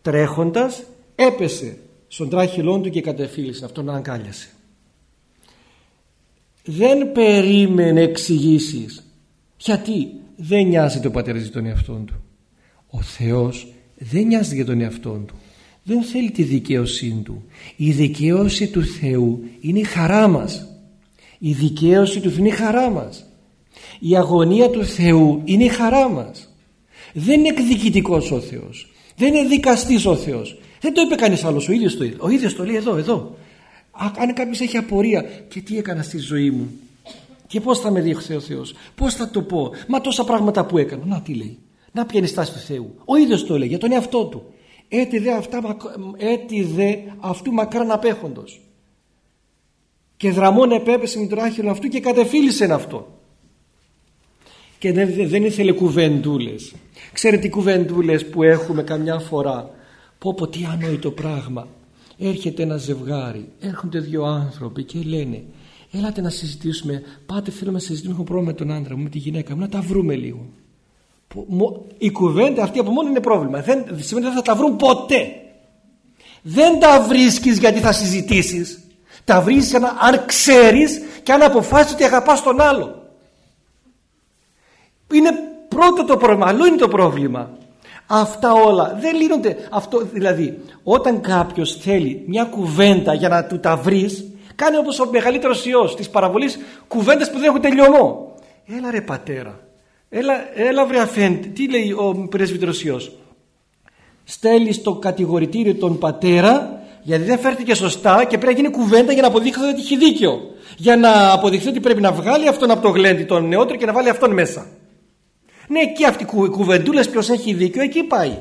τρέχοντας έπεσε στον τράχυλόν του και κατεφύλισε αυτόν αγκάλιασε δεν περίμενε εξηγήσεις. γιατί δεν νοιάζεται ο πατέρας για τον εαυτό του. Ο Θεός δεν νοιάζεται για τον εαυτό του. Δεν θέλει τη δικαίωσή του. Η δικαίωση του Θεού είναι η χαρά μας. Η δικαίωση του είναι η χαρά μας. Η αγωνία του Θεού είναι η χαρά μας. Δεν είναι εκδικητικός ο Θεός. Δεν είναι δικαστής ο Θεός. Δεν το είπε κανείς άλλος. Ο ίδιος το, ο ίδιος το λέει εδώ εδώ αν κάποιος έχει απορία και τι έκανα στη ζωή μου; Και πώς θα με διεχθεί ο Θεός; Πώς θα το πω; Μα τόσα πράγματα που έκανα να τι λέει. Να πιάνει στάση του Θεού. Ο ίδιος το λέει για τον εαυτό του. Έτι δε, αυτά, έτι δε αυτού μακράν απέχοντος. Και δραμών επέπεσε με το άχυρο αυτού και κατεφύλισε αυτό και δεν, δεν ήθελε κουβεντούλες. Ξέρετε οι κουβεντούλες που έχουμε καμιά φορά; Πω πω τι ανόητο πράγμα έρχεται ένα ζευγάρι. Έρχονται δύο άνθρωποι και λένε έλατε να συζητήσουμε. Πάτε θέλουμε να συζητήσουμε. Έχω πρόβλημα με τον άντρα μου με τη γυναίκα μου. Να τα βρούμε λίγο η κουβέντα αυτή από μόνο είναι πρόβλημα. Δεν σημαίνει ότι θα τα βρουν ποτέ. Δεν τα βρίσκεις γιατί θα συζητήσεις. Τα βρίσκεις αν ξέρεις και αν αποφάσεις ότι αγαπάς τον άλλο. Είναι πρώτο το πρόβλημα. Αλλού είναι το πρόβλημα αυτά όλα. Δεν λύνονται. Αυτό δηλαδή όταν κάποιος θέλει μια κουβέντα για να του τα βρεις κάνει όπως ο μεγαλύτερος ιός της παραβολής κουβέντες που δεν έχουν τελειωμό. Έλα ρε πατέρα. Έλα, έλα βρε αφέντη. Τι λέει ο πρεσβύτερος ιός στέλνει στο κατηγορητήριο τον πατέρα γιατί δεν φέρθηκε σωστά και πρέπει να γίνει κουβέντα για να αποδείξει ότι έχει δίκιο. Για να αποδειχθεί ότι πρέπει να βγάλει αυτόν από το γλέντι τον νεότερο και να βάλει αυτόν μέσα ναι, εκεί αυτή η κουβεντούλα ποιος έχει δίκιο, εκεί πάει.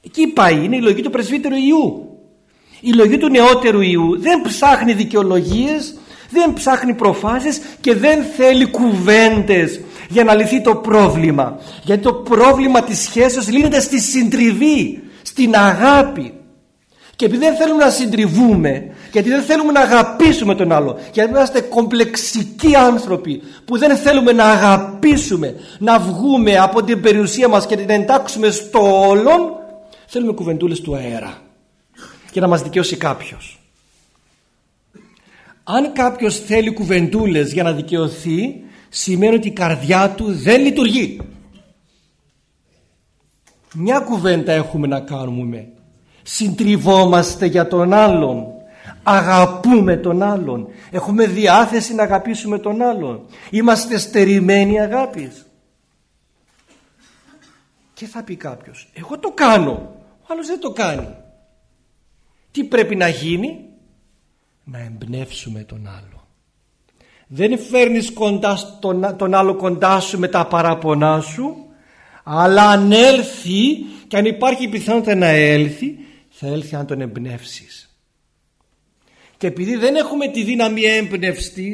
Εκεί πάει, είναι η λογική του πρεσβύτερου ιού. Η λογική του νεότερου ιού δεν ψάχνει δικαιολογίες, δεν ψάχνει προφάσεις και δεν θέλει κουβέντες για να λυθεί το πρόβλημα. Γιατί το πρόβλημα της σχέσης λύνεται στη συντριβή, στην αγάπη. Και επειδή δεν θέλουμε να συντριβούμε, γιατί δεν θέλουμε να αγαπήσουμε τον άλλο, γιατί είμαστε κομπλεξικοί άνθρωποι που δεν θέλουμε να αγαπήσουμε, να βγούμε από την περιουσία μας και την εντάξουμε στο όλον, θέλουμε κουβεντούλες του αέρα και να μας δικαιώσει κάποιος. Αν κάποιος θέλει κουβεντούλες για να δικαιωθεί, σημαίνει ότι η καρδιά του δεν λειτουργεί. Μια κουβέντα έχουμε να κάνουμε συντριβόμαστε για τον άλλον. Αγαπούμε τον άλλον. Έχουμε διάθεση να αγαπήσουμε τον άλλον. Είμαστε στερημένοι αγάπης. Και θα πει κάποιος εγώ το κάνω ο άλλος δεν το κάνει. Τι πρέπει να γίνει; Να εμπνεύσουμε τον άλλο. Δεν φέρνεις κοντά τον, τον άλλο κοντά σου με τα παραπονά σου αλλά αν έλθει και αν υπάρχει πιθανότητα να έλθει θα έλθει αν τον εμπνεύσεις. Και επειδή δεν έχουμε τη δύναμη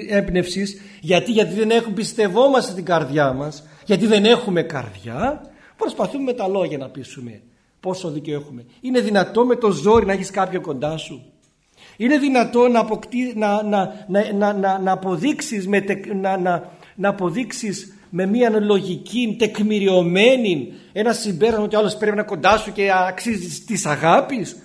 έμπνευσης, γιατί, γιατί δεν έχουμε πιστευόμαστε την καρδιά μας, γιατί δεν έχουμε καρδιά, προσπαθούμε με τα λόγια να πείσουμε πόσο δίκαιο έχουμε. Είναι δυνατό με το ζόρι να έχεις κάποιον κοντά σου; Είναι δυνατό να, αποκτή, να, να, να, να, να, αποδείξεις με, να, να, να αποδείξεις με μια λογική τεκμηριωμένη ένα συμπέρασμα ότι ο άλλος πρέπει να κοντά σου και αξίζει της αγάπης.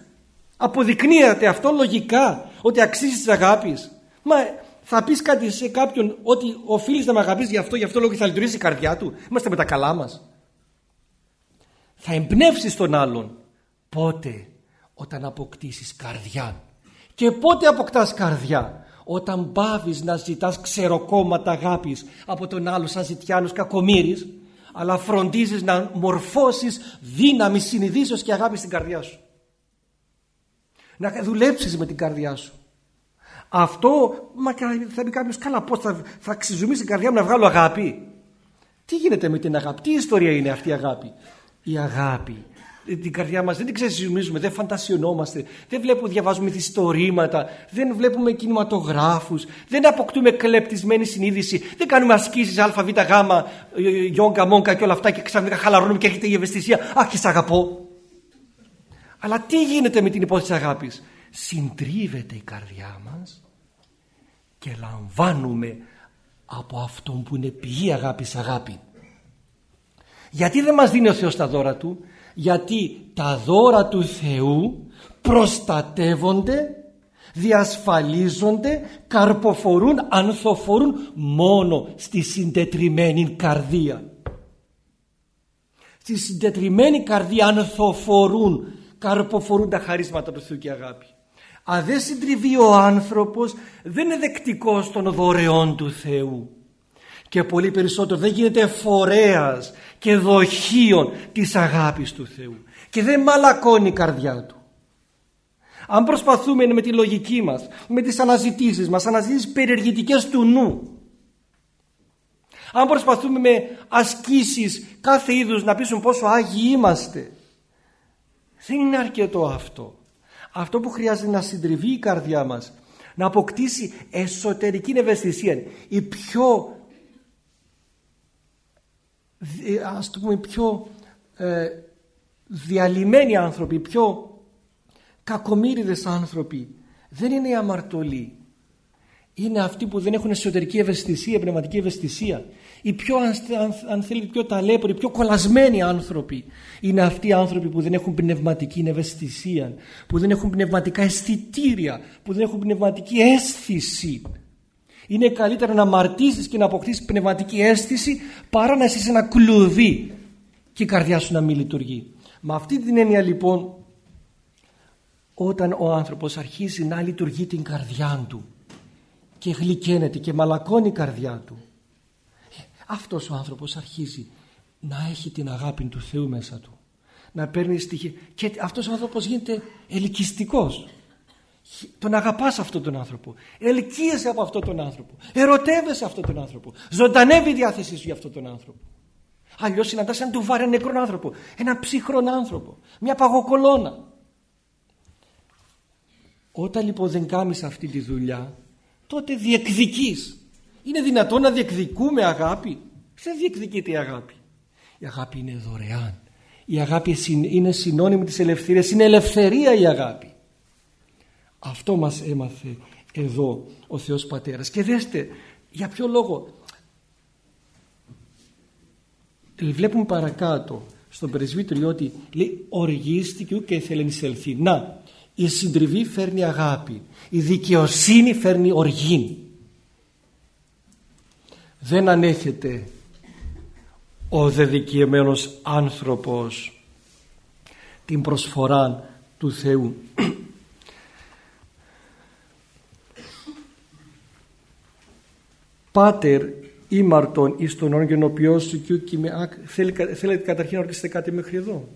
Αποδεικνύεται αυτό λογικά ότι αξίζει της αγάπης. Μα θα πεις κάτι σε κάποιον ότι οφείλεις να με αγαπήσεις γι' αυτό γι' αυτό λόγο και θα λειτουργήσει η καρδιά του. Είμαστε με τα καλά μας. Θα εμπνεύσεις τον άλλον πότε όταν αποκτήσεις καρδιά. Και πότε αποκτάς καρδιά όταν πάβεις να ζητάς ξεροκόμματα αγάπης από τον άλλο σαν ζητιάνος κακομύρης αλλά φροντίζεις να μορφώσεις δύναμη συνειδήσεως και αγάπης στην καρδιά σου. Να δουλέψεις με την καρδιά σου. Αυτό μα θα πει κάποιος καλά πως θα, θα ξεζουμίσει την καρδιά μου να βγάλω αγάπη τι γίνεται με την αγάπη; Τι ιστορία είναι αυτή η αγάπη; Η αγάπη την καρδιά μας δεν την ξεσυζουμίζουμε, δεν φαντασιωνόμαστε, δεν βλέπουμε, διαβάζουμε ιστορήματα, δεν βλέπουμε κινηματογράφους, δεν αποκτούμε κλεπτισμένη συνείδηση, δεν κάνουμε ασκήσεις α, β, γ, γιόγκα, μόγκα και όλα αυτά και ξαφνικά χαλαρώνουμε και έρχεται η ευαισθησία, αχ και σ' αγαπώ. Αλλά τι γίνεται με την υπόθεση αγάπης; Συντρίβεται η καρδιά μας και λαμβάνουμε από αυτόν που είναι πηγή αγάπης αγάπη. Γιατί δεν μας δίνει ο Θεός τα δώρα Του; Γιατί τα δώρα του Θεού προστατεύονται διασφαλίζονται καρποφορούν, ανθοφορούν μόνο στη συντετριμένη καρδία. Στη συντετριμένη καρδία ανθοφορούν καρποφορούν τα χαρίσματα του Θεού και αγάπη. Αν δεν συντριβεί ο άνθρωπος δεν είναι δεκτικός των δωρεών του Θεού και πολύ περισσότερο δεν γίνεται φορέας και δοχείων της αγάπης του Θεού και δεν μαλακώνει η καρδιά του. Αν προσπαθούμε με τη λογική μας, με τις αναζητήσεις μας, αναζητήσεις περιεργητικές του νου, αν προσπαθούμε με ασκήσεις κάθε είδους να πείσουμε πόσο άγιοι είμαστε, δεν είναι αρκετό αυτό. Αυτό που χρειάζεται να συντριβεί η καρδιά μας, να αποκτήσει εσωτερική ευαισθησία, η πιο ας το πούμε πιο ε, διαλυμένοι άνθρωποι, πιο κακομύριδες άνθρωποι δεν είναι οι αμαρτωλοί είναι αυτοί που δεν έχουν εσωτερική ευαισθησία, πνευματική ευαισθησία. Οι πιο, αν θέλετε, πιο ταλέποροι, οι πιο κολλασμένοι άνθρωποι είναι αυτοί οι άνθρωποι που δεν έχουν πνευματική ευαισθησία, που δεν έχουν πνευματικά αισθητήρια, που δεν έχουν πνευματική αίσθηση. Είναι καλύτερο να αμαρτήσεις και να αποκτήσεις πνευματική αίσθηση παρά να είσαι ένα κλουβί και η καρδιά σου να μην λειτουργεί. Με αυτή την έννοια λοιπόν όταν ο άνθρωπος αρχίζει να λειτουργεί την καρδιά του και γλυκαίνεται και μαλακώνει η καρδιά του αυτός ο άνθρωπος αρχίζει να έχει την αγάπη του Θεού μέσα του. Να παίρνει στοιχεία. Και αυτός ο άνθρωπος γίνεται ελκυστικός τον αγαπάς αυτόν τον άνθρωπο ελκύεσαι από αυτόν τον άνθρωπο ερωτεύεσαι αυτόν τον άνθρωπο ζωντανεύει η διάθεσή σου για αυτόν τον άνθρωπο Αλλιώς συναντάς έναν του βάρε νεκρόν άνθρωπο, ένα ψύχρον άνθρωπο, μια παγοκολόνα. Όταν λοιπόν δεν κάνεις αυτή τη δουλειά, τότε διεκδικείς. Είναι δυνατόν να διεκδικούμε αγάπη. Δεν διεκδικείται η αγάπη. Η αγάπη είναι δωρεάν. Η αγάπη είναι συνώνυμη της ελευθερίας. Είναι ελευθερία η αγάπη. Αυτό μας έμαθε εδώ ο Θεός Πατέρας. Και δέστε για ποιο λόγο βλέπουμε παρακάτω στον πρεσβύτεριο ότι λέει οργίστηκε και ήθελε να Να, η συντριβή φέρνει αγάπη, η δικαιοσύνη φέρνει οργή. Δεν ανέχεται ο δεδικαιωμένος άνθρωπος την προσφορά του Θεού. Πάτερ ήμαρτον εις τον όργενο σου και με θέλετε καταρχήν να ρωτήσετε κάτι μέχρι εδώ.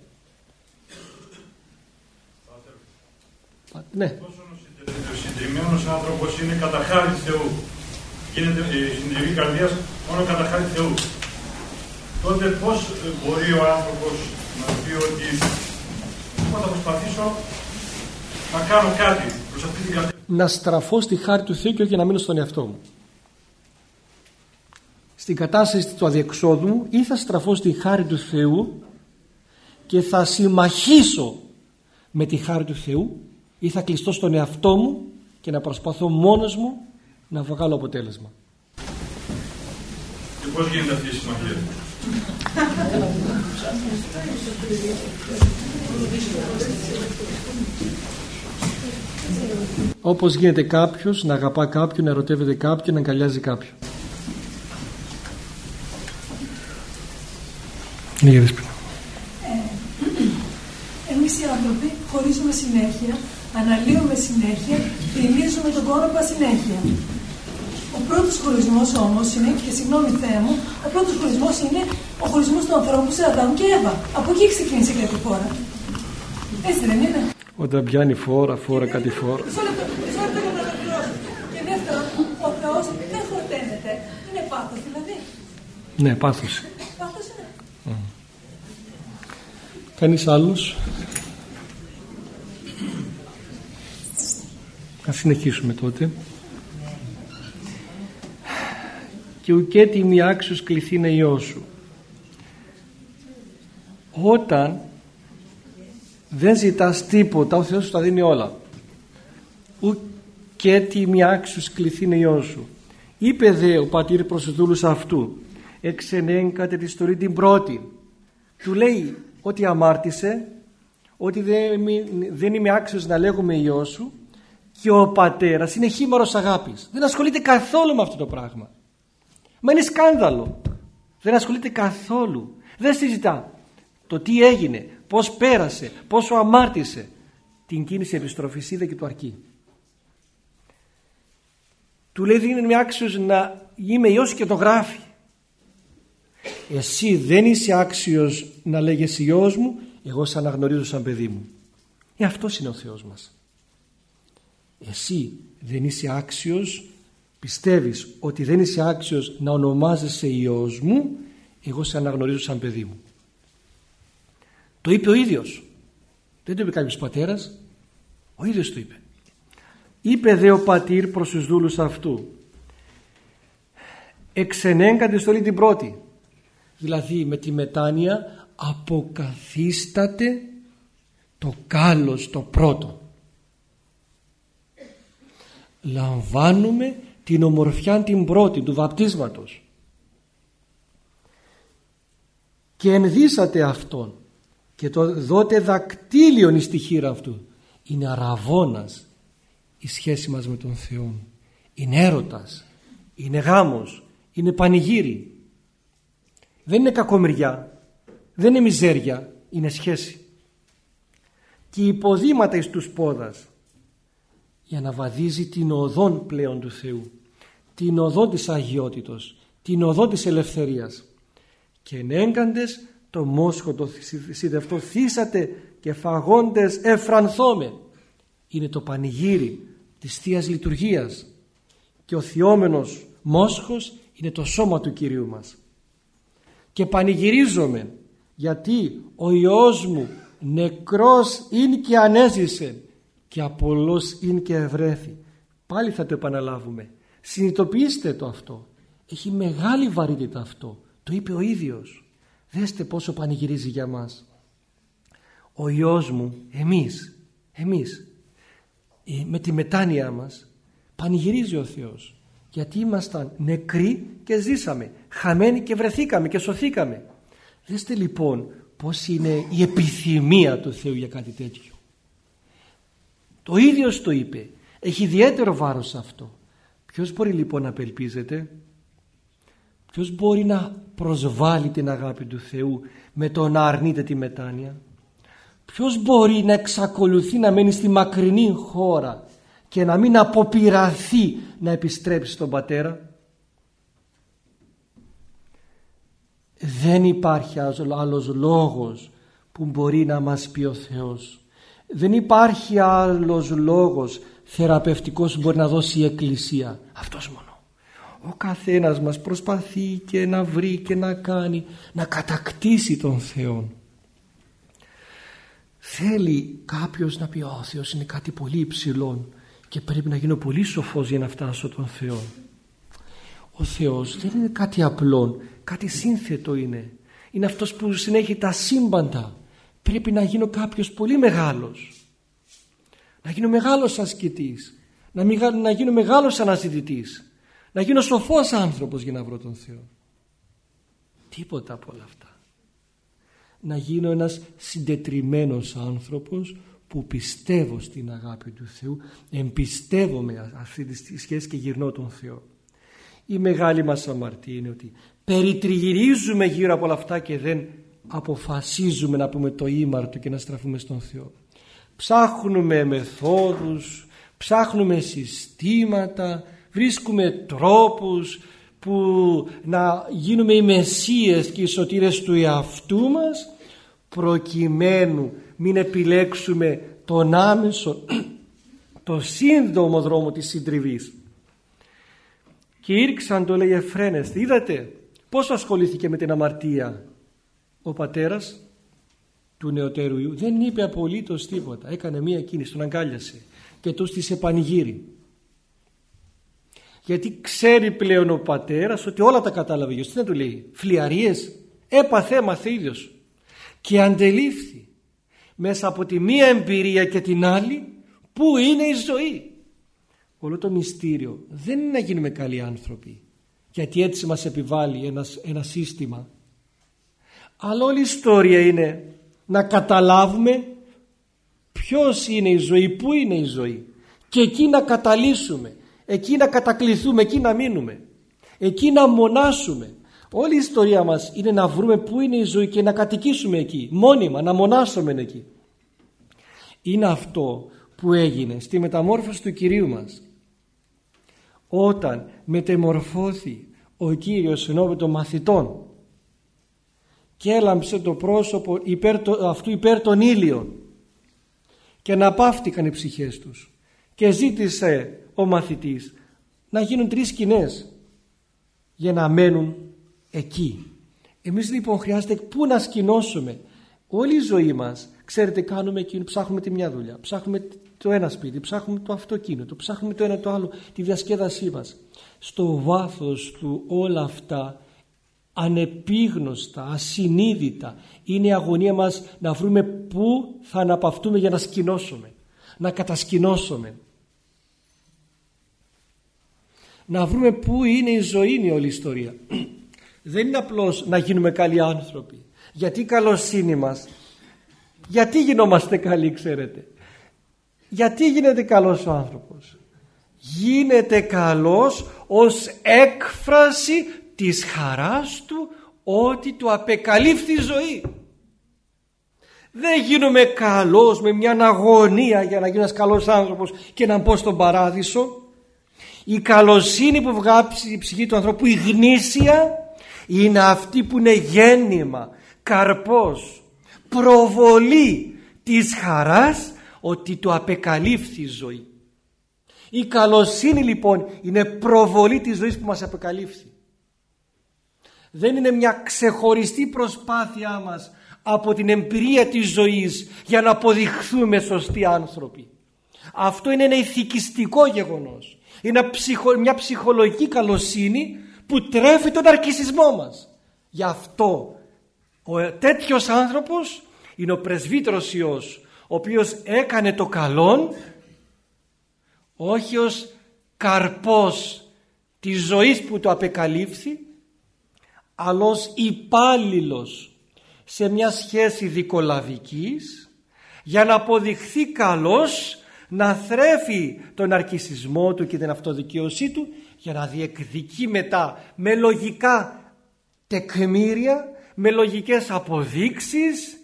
Ναι. ο συντηρημένος άνθρωπος είναι κατά χάρη Θεού. Γίνεται η συντριβή καρδιάς μόνο κατά χάρη Θεού. Τότε πώς μπορεί ο άνθρωπος να πει ότι θα προσπαθήσω να κάνω κάτι προς αυτή την κατεύθυνση. Να στραφώ στη χάρη του Θεού και όχι να μείνω στον εαυτό μου στην κατάσταση του αδιεξόδου μου ή θα στραφώ στη χάρη του Θεού και θα συμμαχίσω με τη χάρη του Θεού ή θα κλειστώ στον εαυτό μου και να προσπαθώ μόνος μου να βγάλω αποτέλεσμα. Και πώς γίνεται αυτή η συμμαχία; Όπως γίνεται κάποιος να αγαπά κάποιον, να ερωτεύεται κάποιον, να αγκαλιάζει κάποιον. Ναι, ε, εμείς οι άνθρωποι χωρίζουμε συνέχεια, αναλύουμε συνέχεια, θυμίζουμε τον κόροπα συνέχεια. Ο πρώτος χωρισμός όμως είναι, και συγγνώμη Θεέ μου, ο πρώτος χωρισμός είναι ο χωρισμός του ανθρώπου σε Αδάμ και Εύα. Από εκεί ξεκίνησε κάτι φορά. Έτσι δεν είναι; Όταν πιάνει φόρα, φόρα, κάτι φόρα. Μισό λεπτό, μισό λεπτό για να ολοκληρώσω. Και δεύτερον, ο Θεός δεν χορταίνεται. Είναι πάθος δηλαδή. Ναι, πάθος. Κανείς άλλος; Ας συνεχίσουμε τότε. Και ουκέτι μη άξιος κληθήν ιό σου. Όταν δεν ζητάς τίποτα, ο Θεός σου τα δίνει όλα. Ουκέτι μη άξιος κληθήν ιό σου. Είπε δε ο πατήρ προς τους δούλους αυτού, εξενέγκατε τη στορή την πρώτη. Του λέει ότι αμάρτησε, ότι δεν είμαι άξιος να λέγουμε ιό σου και ο πατέρας είναι χήμαρος αγάπης. Δεν ασχολείται καθόλου με αυτό το πράγμα. Μα είναι σκάνδαλο. Δεν ασχολείται καθόλου. Δεν συζητά το τι έγινε, πώς πέρασε, πόσο αμάρτησε. Την κίνηση επιστροφής είδε και του αρκεί. Του λέει δεν είμαι άξιος να είμαι ιός και το γράφει εσύ δεν είσαι άξιος να λέγεσαι Υιός μου εγώ σε αναγνωρίζω σαν παιδί μου. Ε, αυτός είναι ο Θεός μας. Εσύ δεν είσαι άξιος πιστεύεις ότι δεν είσαι άξιος να ονομάζεσαι Υιός μου εγώ σε αναγνωρίζω σαν παιδί μου. Το είπε ο ίδιος. Δεν το είπε κάποιος πατέρας. Ο ίδιος το είπε. Είπε δε ο πατήρ προς τους δούλους αυτού εξενέγκατες στολή την πρώτη δηλαδή με τη μετάνοια αποκαθίσταται το κάλος το πρώτο. Λαμβάνουμε την ομορφιά την πρώτη του βαπτίσματος. Και ενδύσατε αυτόν. Και το δότε δακτύλιον εις τη χείρα αυτού. Είναι αραβώνας η σχέση μας με τον Θεό. Είναι έρωτας. Είναι γάμος. Είναι πανηγύρι δεν είναι κακομοιριά. Δεν είναι μιζέρια. Είναι σχέση. Και υποδήματα εις τους πόδας για να βαδίζει την οδόν πλέον του Θεού την οδό της αγιότητος την οδό της ελευθερίας. Και ενέγκαντες το μόσχο το σιδευτό θύσατε και φαγόντες εφρανθόμε είναι το πανηγύρι της Θείας Λειτουργίας. Και ο θειόμενος μόσχος είναι το σώμα του Κυρίου μας και πανηγυρίζομαι γιατί ο Υιός μου νεκρός είναι και ανέζησε και απολός είναι και ευρέθη. Πάλι θα το επαναλάβουμε. Συνειδητοποιήστε το αυτό. Έχει μεγάλη βαρύτητα αυτό. Το είπε ο ίδιος. Δέστε πόσο πανηγυρίζει για μας. Ο Υιός μου εμείς εμείς ε, με τη μετάνοια μας πανηγυρίζει ο Θεός γιατί ήμασταν νεκροί και ζήσαμε. Χαμένοι και βρεθήκαμε και σωθήκαμε. Δέστε λοιπόν πως είναι η επιθυμία του Θεού για κάτι τέτοιο. Το ίδιος το είπε. Έχει ιδιαίτερο βάρος αυτό. Ποιος μπορεί λοιπόν να απελπίζεται; Ποιος μπορεί να προσβάλλει την αγάπη του Θεού με το να αρνείται τη μετάνοια; Ποιος μπορεί να εξακολουθεί να μένει στη μακρινή χώρα και να μην αποπειραθεί να επιστρέψει στον Πατέρα. Δεν υπάρχει άλλος λόγος που μπορεί να μας πει ο Θεός. Δεν υπάρχει άλλος λόγος θεραπευτικός που μπορεί να δώσει η Εκκλησία. Αυτός μόνο. Ο καθένας μας προσπαθεί και να βρει και να κάνει να κατακτήσει τον Θεό θέλει κάποιος να πει ο Θεός είναι κάτι πολύ υψηλό και πρέπει να γίνω πολύ σοφός για να φτάσω τον Θεό ο Θεός δεν είναι κάτι απλό κάτι σύνθετο είναι. Είναι αυτός που συνέχει τα σύμπαντα. Πρέπει να γίνω κάποιος πολύ μεγάλος. Να γίνω μεγάλος ασκητής να, να γίνω μεγάλος αναζητητής. Να γίνω σοφός άνθρωπος για να βρω τον Θεό. Τίποτα από όλα αυτά. Να γίνω ένας συντετριμένος άνθρωπος που πιστεύω στην αγάπη του Θεού εμπιστεύομαι αυτή τη σχέση και γυρνώ τον Θεό. Η μεγάλη μας αμαρτία είναι ότι περιτριγυρίζουμε γύρω από όλα αυτά και δεν αποφασίζουμε να πούμε το ήμαρτο και να στραφούμε στον Θεό. Ψάχνουμε μεθόδους ψάχνουμε συστήματα βρίσκουμε τρόπους που να γίνουμε οι μεσίες και οι σωτήρες του εαυτού μας προκειμένου μην επιλέξουμε τον άμεσο *clears throat* το σύνδομο δρόμο της συντριβής. Και ήρξαν το λέει Εφραίνεστη είδατε πως ασχολήθηκε με την αμαρτία ο πατέρας του νεωτέρου Ιού. Δεν είπε απολύτως τίποτα έκανε μία κίνηση τον αγκάλιασε και του στήσε πανηγύρι γιατί ξέρει πλέον ο πατέρας ότι όλα τα κατάλαβε τι να του λέει φλιαρίες έπαθε μάθε ίδιος. Και αντελήφθη μέσα από τη μία εμπειρία και την άλλη που είναι η ζωή. Όλο το μυστήριο δεν είναι να γίνουμε καλοί άνθρωποι γιατί έτσι μας επιβάλλει ένας, ένα σύστημα. Αλλά όλη η ιστορία είναι να καταλάβουμε ποιος είναι η ζωή, πού είναι η ζωή. Και εκεί να καταλύσουμε εκεί να κατακληθούμε, εκεί να μείνουμε εκεί να μονάσουμε όλη η ιστορία μας είναι να βρούμε πού είναι η ζωή και να κατοικήσουμε εκεί μόνιμα, να μονάσουμε εκεί. Είναι αυτό που έγινε στη μεταμόρφωση του Κυρίου μας. Όταν μετεμορφώθη ο Κύριος ενώπιν των μαθητών και έλαμψε το πρόσωπο υπέρ το, αυτού υπέρ των ήλιων και αναπαύτηκαν οι ψυχές τους και ζήτησε ο μαθητής να γίνουν τρεις σκηνές για να μένουν εκεί. Εμείς λοιπόν χρειάζεται πού να σκηνώσουμε όλη η ζωή μας. Ξέρετε κάνουμε εκείνο, ψάχνουμε τη μια δουλειά ψάχνουμε το ένα σπίτι, ψάχνουμε το αυτοκίνητο ψάχνουμε το ένα το άλλο, τη διασκέδασή μας. Στο βάθος του όλα αυτά ανεπίγνωστα, ασυνείδητα είναι η αγωνία μας να βρούμε πού θα αναπαυτούμε για να σκηνώσουμε να κατασκηνώσουμε. Να βρούμε πού είναι η ζωή είναι η όλη ιστορία δεν είναι απλώς να γίνουμε καλοί άνθρωποι γιατί η καλοσύνη μας; Γιατί γινόμαστε καλοί ξέρετε; Γιατί γίνεται καλός ο άνθρωπος; Γίνεται καλός ως έκφραση της χαράς του ότι του απεκαλύφθη η ζωή. Δεν γίνομαι καλός με μια αγωνία για να γίνω ένας καλός άνθρωπος και να μπω στον παράδεισο. Η καλοσύνη που βγάψει η ψυχή του ανθρώπου, η γνήσια, είναι αυτή που είναι γέννημα, καρπός, προβολή της χαράς ότι του απεκαλύφθη η ζωή. Η καλοσύνη λοιπόν είναι προβολή της ζωής που μας απεκαλύφθη. Δεν είναι μια ξεχωριστή προσπάθειά μας από την εμπειρία της ζωής για να αποδειχθούμε σωστοί άνθρωποι. Αυτό είναι ένα ηθικιστικό γεγονός. Είναι μια ψυχολογική καλοσύνη που τρέφει τον αρκισισμό μας. Γι' αυτό ο τέτοιος άνθρωπος είναι ο πρεσβύτερος Υιός ο οποίος έκανε το καλόν όχι ως καρπός της ζωής που το απεκαλύφθη αλλά ως υπάλληλος σε μια σχέση δικολαβικής για να αποδειχθεί καλός να θρέφει τον αρκισισμό του και την αυτοδικαίωσή του για να διεκδικεί μετά με λογικά τεκμήρια, με λογικές αποδείξεις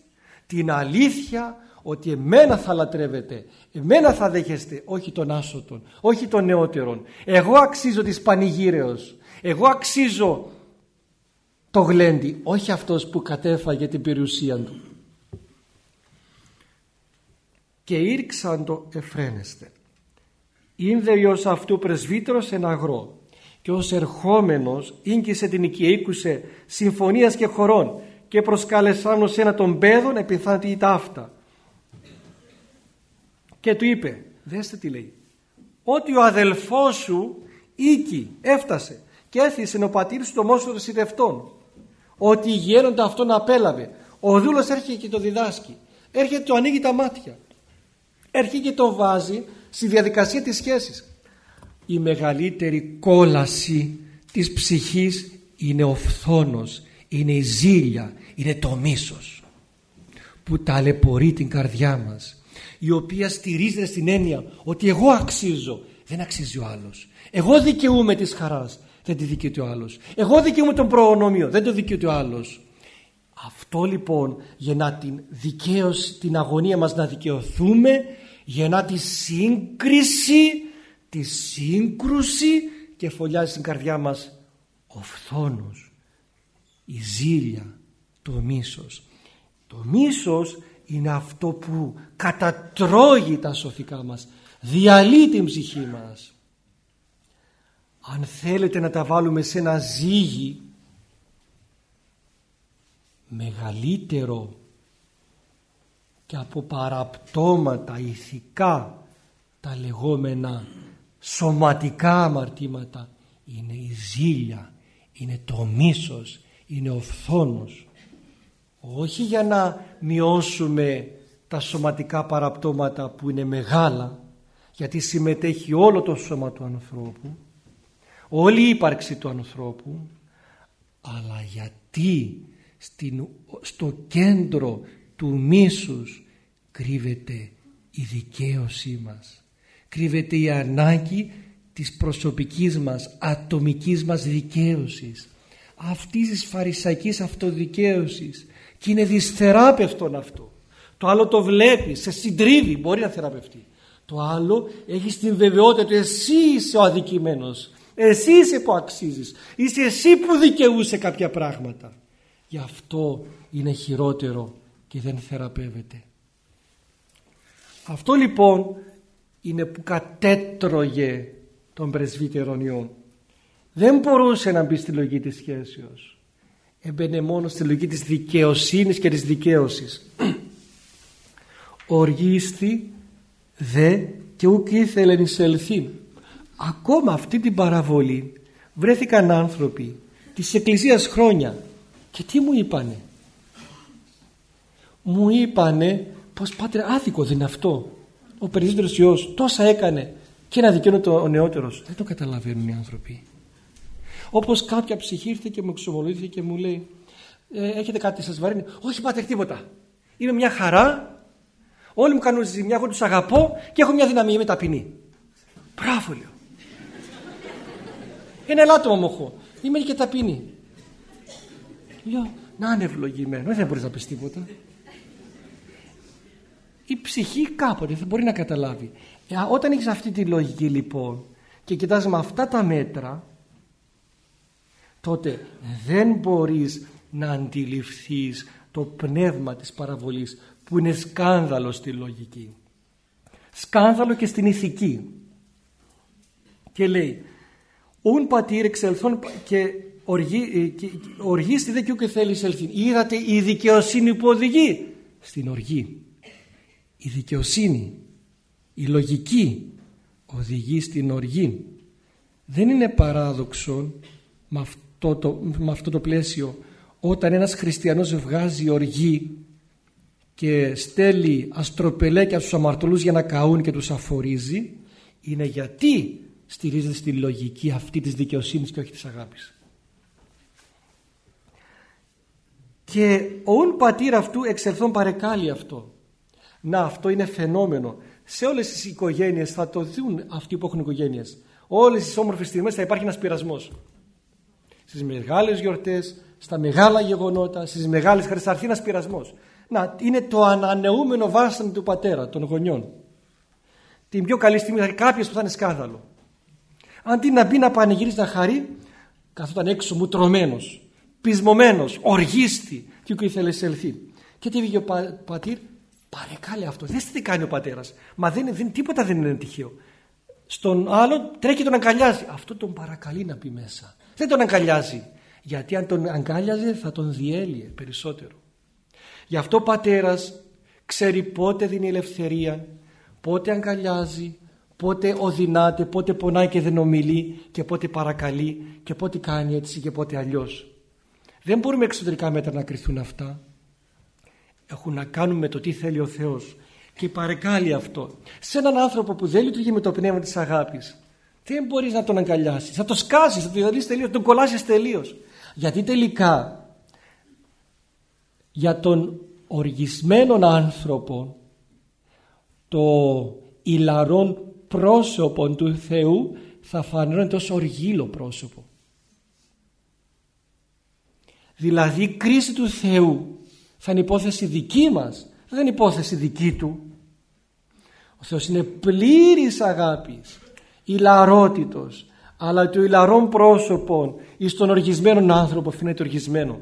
την αλήθεια ότι εμένα θα λατρεύετε, εμένα θα δέχεστε, όχι τον άσωτον, όχι τον νεότερον. Εγώ αξίζω της πανηγύρεως, εγώ αξίζω το γλέντι, όχι αυτός που κατέφαγε την περιουσία του. Και ήρξαν το εφραίνεστε. Ήνδε ως αυτού πρεσβύτερος εν αγρό και ως ερχόμενος ίγκυσε την οικιακούσε συμφωνίας και χωρών και προσκάλεσαν ως ένα των παιδών επιθάντη η ταύτα και του είπε δέστε τι λέει ότι ο αδελφός σου οίκη έφτασε και έθισε ο πατήρ σου το μόσο των σιδευτών ότι η γέροντα αυτόν απέλαβε. Ο δούλος έρχεται και το διδάσκει. Έρχεται το ανοίγει τα μάτια. Έρχεται και το βάζει στη διαδικασία της σχέσης. Η μεγαλύτερη κόλαση της ψυχής είναι ο φθόνος είναι η ζήλια είναι το μίσος που ταλαιπωρεί την καρδιά μας η οποία στηρίζεται στην έννοια ότι εγώ αξίζω δεν αξίζει ο άλλος. Εγώ δικαιούμαι της χαράς δεν τη δικαιούται ο άλλος. Εγώ δικαιούμαι τον προνομίο δεν το δικαιούται ο άλλος. Αυτό λοιπόν γεννά την δικαίωση την αγωνία μας να δικαιωθούμε γεννά τη σύγκριση τη σύγκρουση και φωλιάζει στην καρδιά μας ο φθόνος η ζήλια το μίσος. Το μίσος είναι αυτό που κατατρώγει τα σωθικά μας διαλύει την ψυχή μας. Αν θέλετε να τα βάλουμε σε ένα ζύγι μεγαλύτερο και από παραπτώματα ηθικά τα λεγόμενα σωματικά αμαρτήματα είναι η ζήλια, είναι το μίσος, είναι ο φθόνος. Όχι για να μειώσουμε τα σωματικά παραπτώματα που είναι μεγάλα γιατί συμμετέχει όλο το σώμα του ανθρώπου όλη η ύπαρξη του ανθρώπου αλλά γιατί στην, στο κέντρο του μίσους κρύβεται η δικαίωσή μας. Κρύβεται η ανάγκη της προσωπικής μας ατομικής μας δικαίωσης. Αυτής της φαρισαϊκής αυτοδικαίωσης. Και είναι δυσθεράπευτον αυτό. Το άλλο το βλέπεις, σε συντρίβει μπορεί να θεραπευτεί. Το άλλο έχει την βεβαιότητα ότι εσύ είσαι ο αδικημένος. Εσύ είσαι που αξίζεις. Είσαι εσύ που δικαιούσε κάποια πράγματα. Γι' αυτό είναι χειρότερο και δεν θεραπεύεται. Αυτό λοιπόν είναι που κατέτρωγε τον πρεσβύτερον Υιόν δεν μπορούσε να μπει στη λογική της σχέσεως. Έμπαινε μόνο στη λογική της δικαιοσύνης και της δικαίωσης. *clears throat* Οργίστη δε και ούκ ήθελε εισελθεί. Ακόμα αυτή την παραβολή βρέθηκαν άνθρωποι της Εκκλησίας χρόνια. Και τι μου είπανε; Μου είπανε πως πάτερ άδικο δεν είναι αυτό. Ο περισσότερος Υιός τόσα έκανε και να δικαιώνει ο νεότερος δεν το καταλαβαίνουν οι άνθρωποι. Όπως κάποια ψυχή ήρθε και μου εξομολογήθηκε και μου λέει ε, έχετε κάτι σας βαρύνει; Όχι πάτερ τίποτα. Είμαι μια χαρά. Όλοι μου κάνουν ζημιά εγώ τους αγαπώ και έχω μια δυναμία είμαι ταπεινή μπράβο λέω. Ένα ελάττωμα μου έχω. Είμαι και ταπεινή. Λέω να είναι ευλογημένο δεν μπορείς να πεις τίποτα η ψυχή κάποτε δεν μπορεί να καταλάβει. Ε, όταν έχεις αυτή τη λογική λοιπόν και κοιτάς με αυτά τα μέτρα τότε δεν μπορείς να αντιληφθείς το πνεύμα της παραβολής που είναι σκάνδαλο στη λογική. Σκάνδαλο και στην ηθική. Και λέει ούν πατήρ εξελθόν και οργή, και, οργή στη δεκιού και θέλεις ελθύν. Είδατε η δικαιοσύνη που οδηγεί στην οργή η δικαιοσύνη η λογική οδηγεί στην οργή δεν είναι παράδοξο με αυτό το, με αυτό το πλαίσιο όταν ένας χριστιανός βγάζει οργή και στέλνει αστροπελέκια στους αμαρτωλούς για να καούν και τους αφορίζει είναι γιατί στηρίζεται στη λογική αυτή της δικαιοσύνης και όχι της αγάπης. Και ούν πατήρ αυτού εξελθόν παρεκάλει αυτό. Να αυτό είναι φαινόμενο. Σε όλες τις οικογένειες θα το δουν αυτοί που έχουν οικογένειες. Όλες τις όμορφες στιγμές θα υπάρχει ένας πειρασμός. Στις μεγάλες γιορτές, στα μεγάλα γεγονότα, στις μεγάλες χαρές θα έρθει ένας πειρασμός. Να, είναι το ανανεούμενο βάσανο του πατέρα, των γονιών. Την πιο καλή στιγμή θα έχει κάποιος που θα είναι σκάνδαλο. Αντί να μπει να πανηγυρίσει να χαρεί, καθόταν έξω μου τρομένος, πεισμωμένος, οργίστη και ο ήθελε ελθεί. Και τι βγήκε ο πα, πατήρ, παρεκάλε αυτός. Δεν τι κάνει ο πατέρας. Μα δεν, δεν, τίποτα δεν είναι τυχαίο. Στον άλλο τρέχει και τον αγκαλιάζει. Αυτό τον παρακαλεί να πει μέσα. Δεν τον αγκαλιάζει. Γιατί αν τον αγκάλιαζε θα τον διέλυε περισσότερο. Γι' αυτό ο πατέρας ξέρει πότε δίνει ελευθερία, πότε αγκαλιάζει, πότε οδυνάται, πότε πονάει και δεν ομιλεί και πότε παρακαλεί και πότε κάνει έτσι και πότε αλλιώς. Δεν μπορούμε εξωτερικά μέτρα να κρυθούν αυτά. Έχουν να κάνουν με το τι θέλει ο Θεός και παρεκάλει αυτό. Σε έναν άνθρωπο που δεν λειτουργεί με το πνεύμα της αγάπης δεν μπορείς να τον αγκαλιάσεις, θα το σκάσεις, θα το διαλύσεις τελείως, τον κολλάσεις τελείως. Γιατί τελικά για τον οργισμένον άνθρωπο το ηλαρόν πρόσωπο του Θεού θα φανερώνει τόσο οργήλο πρόσωπο. Δηλαδή η κρίση του Θεού θα είναι υπόθεση δική μας, δεν είναι υπόθεση δική Του. Ο Θεός είναι πλήρης αγάπης, ηλαρότητος, αλλά το ηλαρών πρόσωπο εις τον οργισμένον άνθρωπο φαίνεται οργισμένο.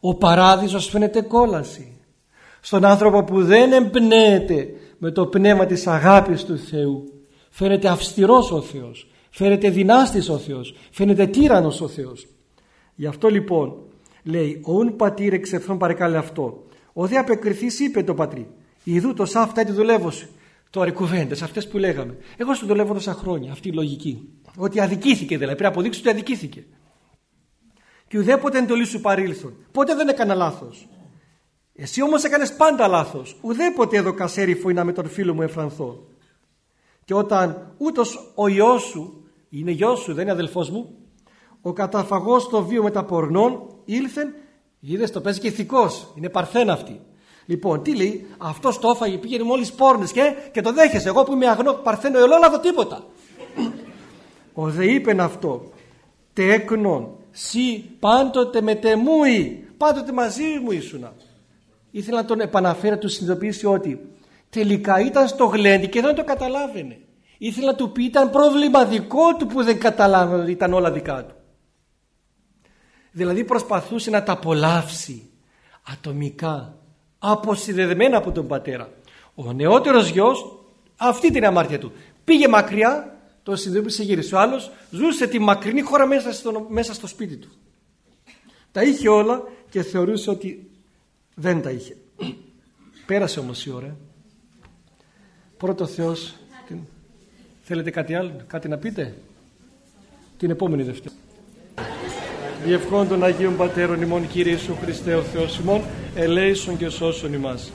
Ο παράδεισος φαίνεται κόλαση. Στον άνθρωπο που δεν εμπνέεται με το πνεύμα της αγάπης του Θεού φαίνεται αυστηρός ο Θεός, φαίνεται δυνάστης ο Θεός, φαίνεται τύρανος ο Θεός. Γι' αυτό λοιπόν λέει «Ον πατήρ εξεφθόν παρεκάλε αυτό». Ο δε απεκριθής είπε το πατρί «Ιδού το σάφτα τη δουλεύω σου». Τώρα οι κουβέντες αυτές που λέγαμε. Εγώ σου δουλεύω τόσα χρόνια αυτή η λογική. Ότι αδικήθηκε δηλαδή, πρέπει να αποδείξει ότι αδικήθηκε και ουδέποτε εντολή σου παρήλθον. Ποτέ δεν έκανα λάθος. Εσύ όμως έκανες πάντα λάθος. Ουδέποτε έδωκα σέριφο ή να με τον φίλο μου εφρανθώ. Και όταν ούτως ο ιός σου, είναι γιος σου δεν είναι αδελφός μου, ο καταφαγός στο βίο με τα πορνών ήλθεν, είδες το παίζει και ηθικός, είναι παρθένα αυτή. Λοιπόν, τι λέει, αυτό το έφαγε, πήγαινε μόλις πόρνες και, και το δέχεσαι. Εγώ που είμαι αγνό, παρθένο, ελόλαδο, τίποτα. ο δε είπεν αυτό, τέκνον, Σι πάντοτε με τεμούει, πάντοτε μαζί μου ήσουνα. Ήθελα να τον επαναφέρει, να του συνειδητοποιήσει ότι τελικά ήταν στο γλέντι και δεν το καταλάβαινε. Ήθελα να του πει ήταν πρόβλημα δικό του που δεν καταλάβαινε ότι ήταν όλα δικά του. Δηλαδή προσπαθούσε να τα απολαύσει ατομικά, αποσυνδεδεμένα από τον πατέρα. Ο νεότερος γιος αυτή την αμάρτια του. Πήγε μακριά το συνειδητοποίησε γύρισε. Ο άλλος ζούσε τη μακρινή χώρα μέσα στο, μέσα στο σπίτι του. Τα είχε όλα και θεωρούσε ότι δεν τα είχε. Πέρασε όμως η ώρα. Πρώτο Θεός. Θέλετε κάτι άλλο, κάτι να πείτε; Την επόμενη Δευτέρα. Διευχών των Αγίων Πατέρων ημών Κύριε Ιησού Χριστέ ο Θεός ημών, ελέησον και σώσον ημάς.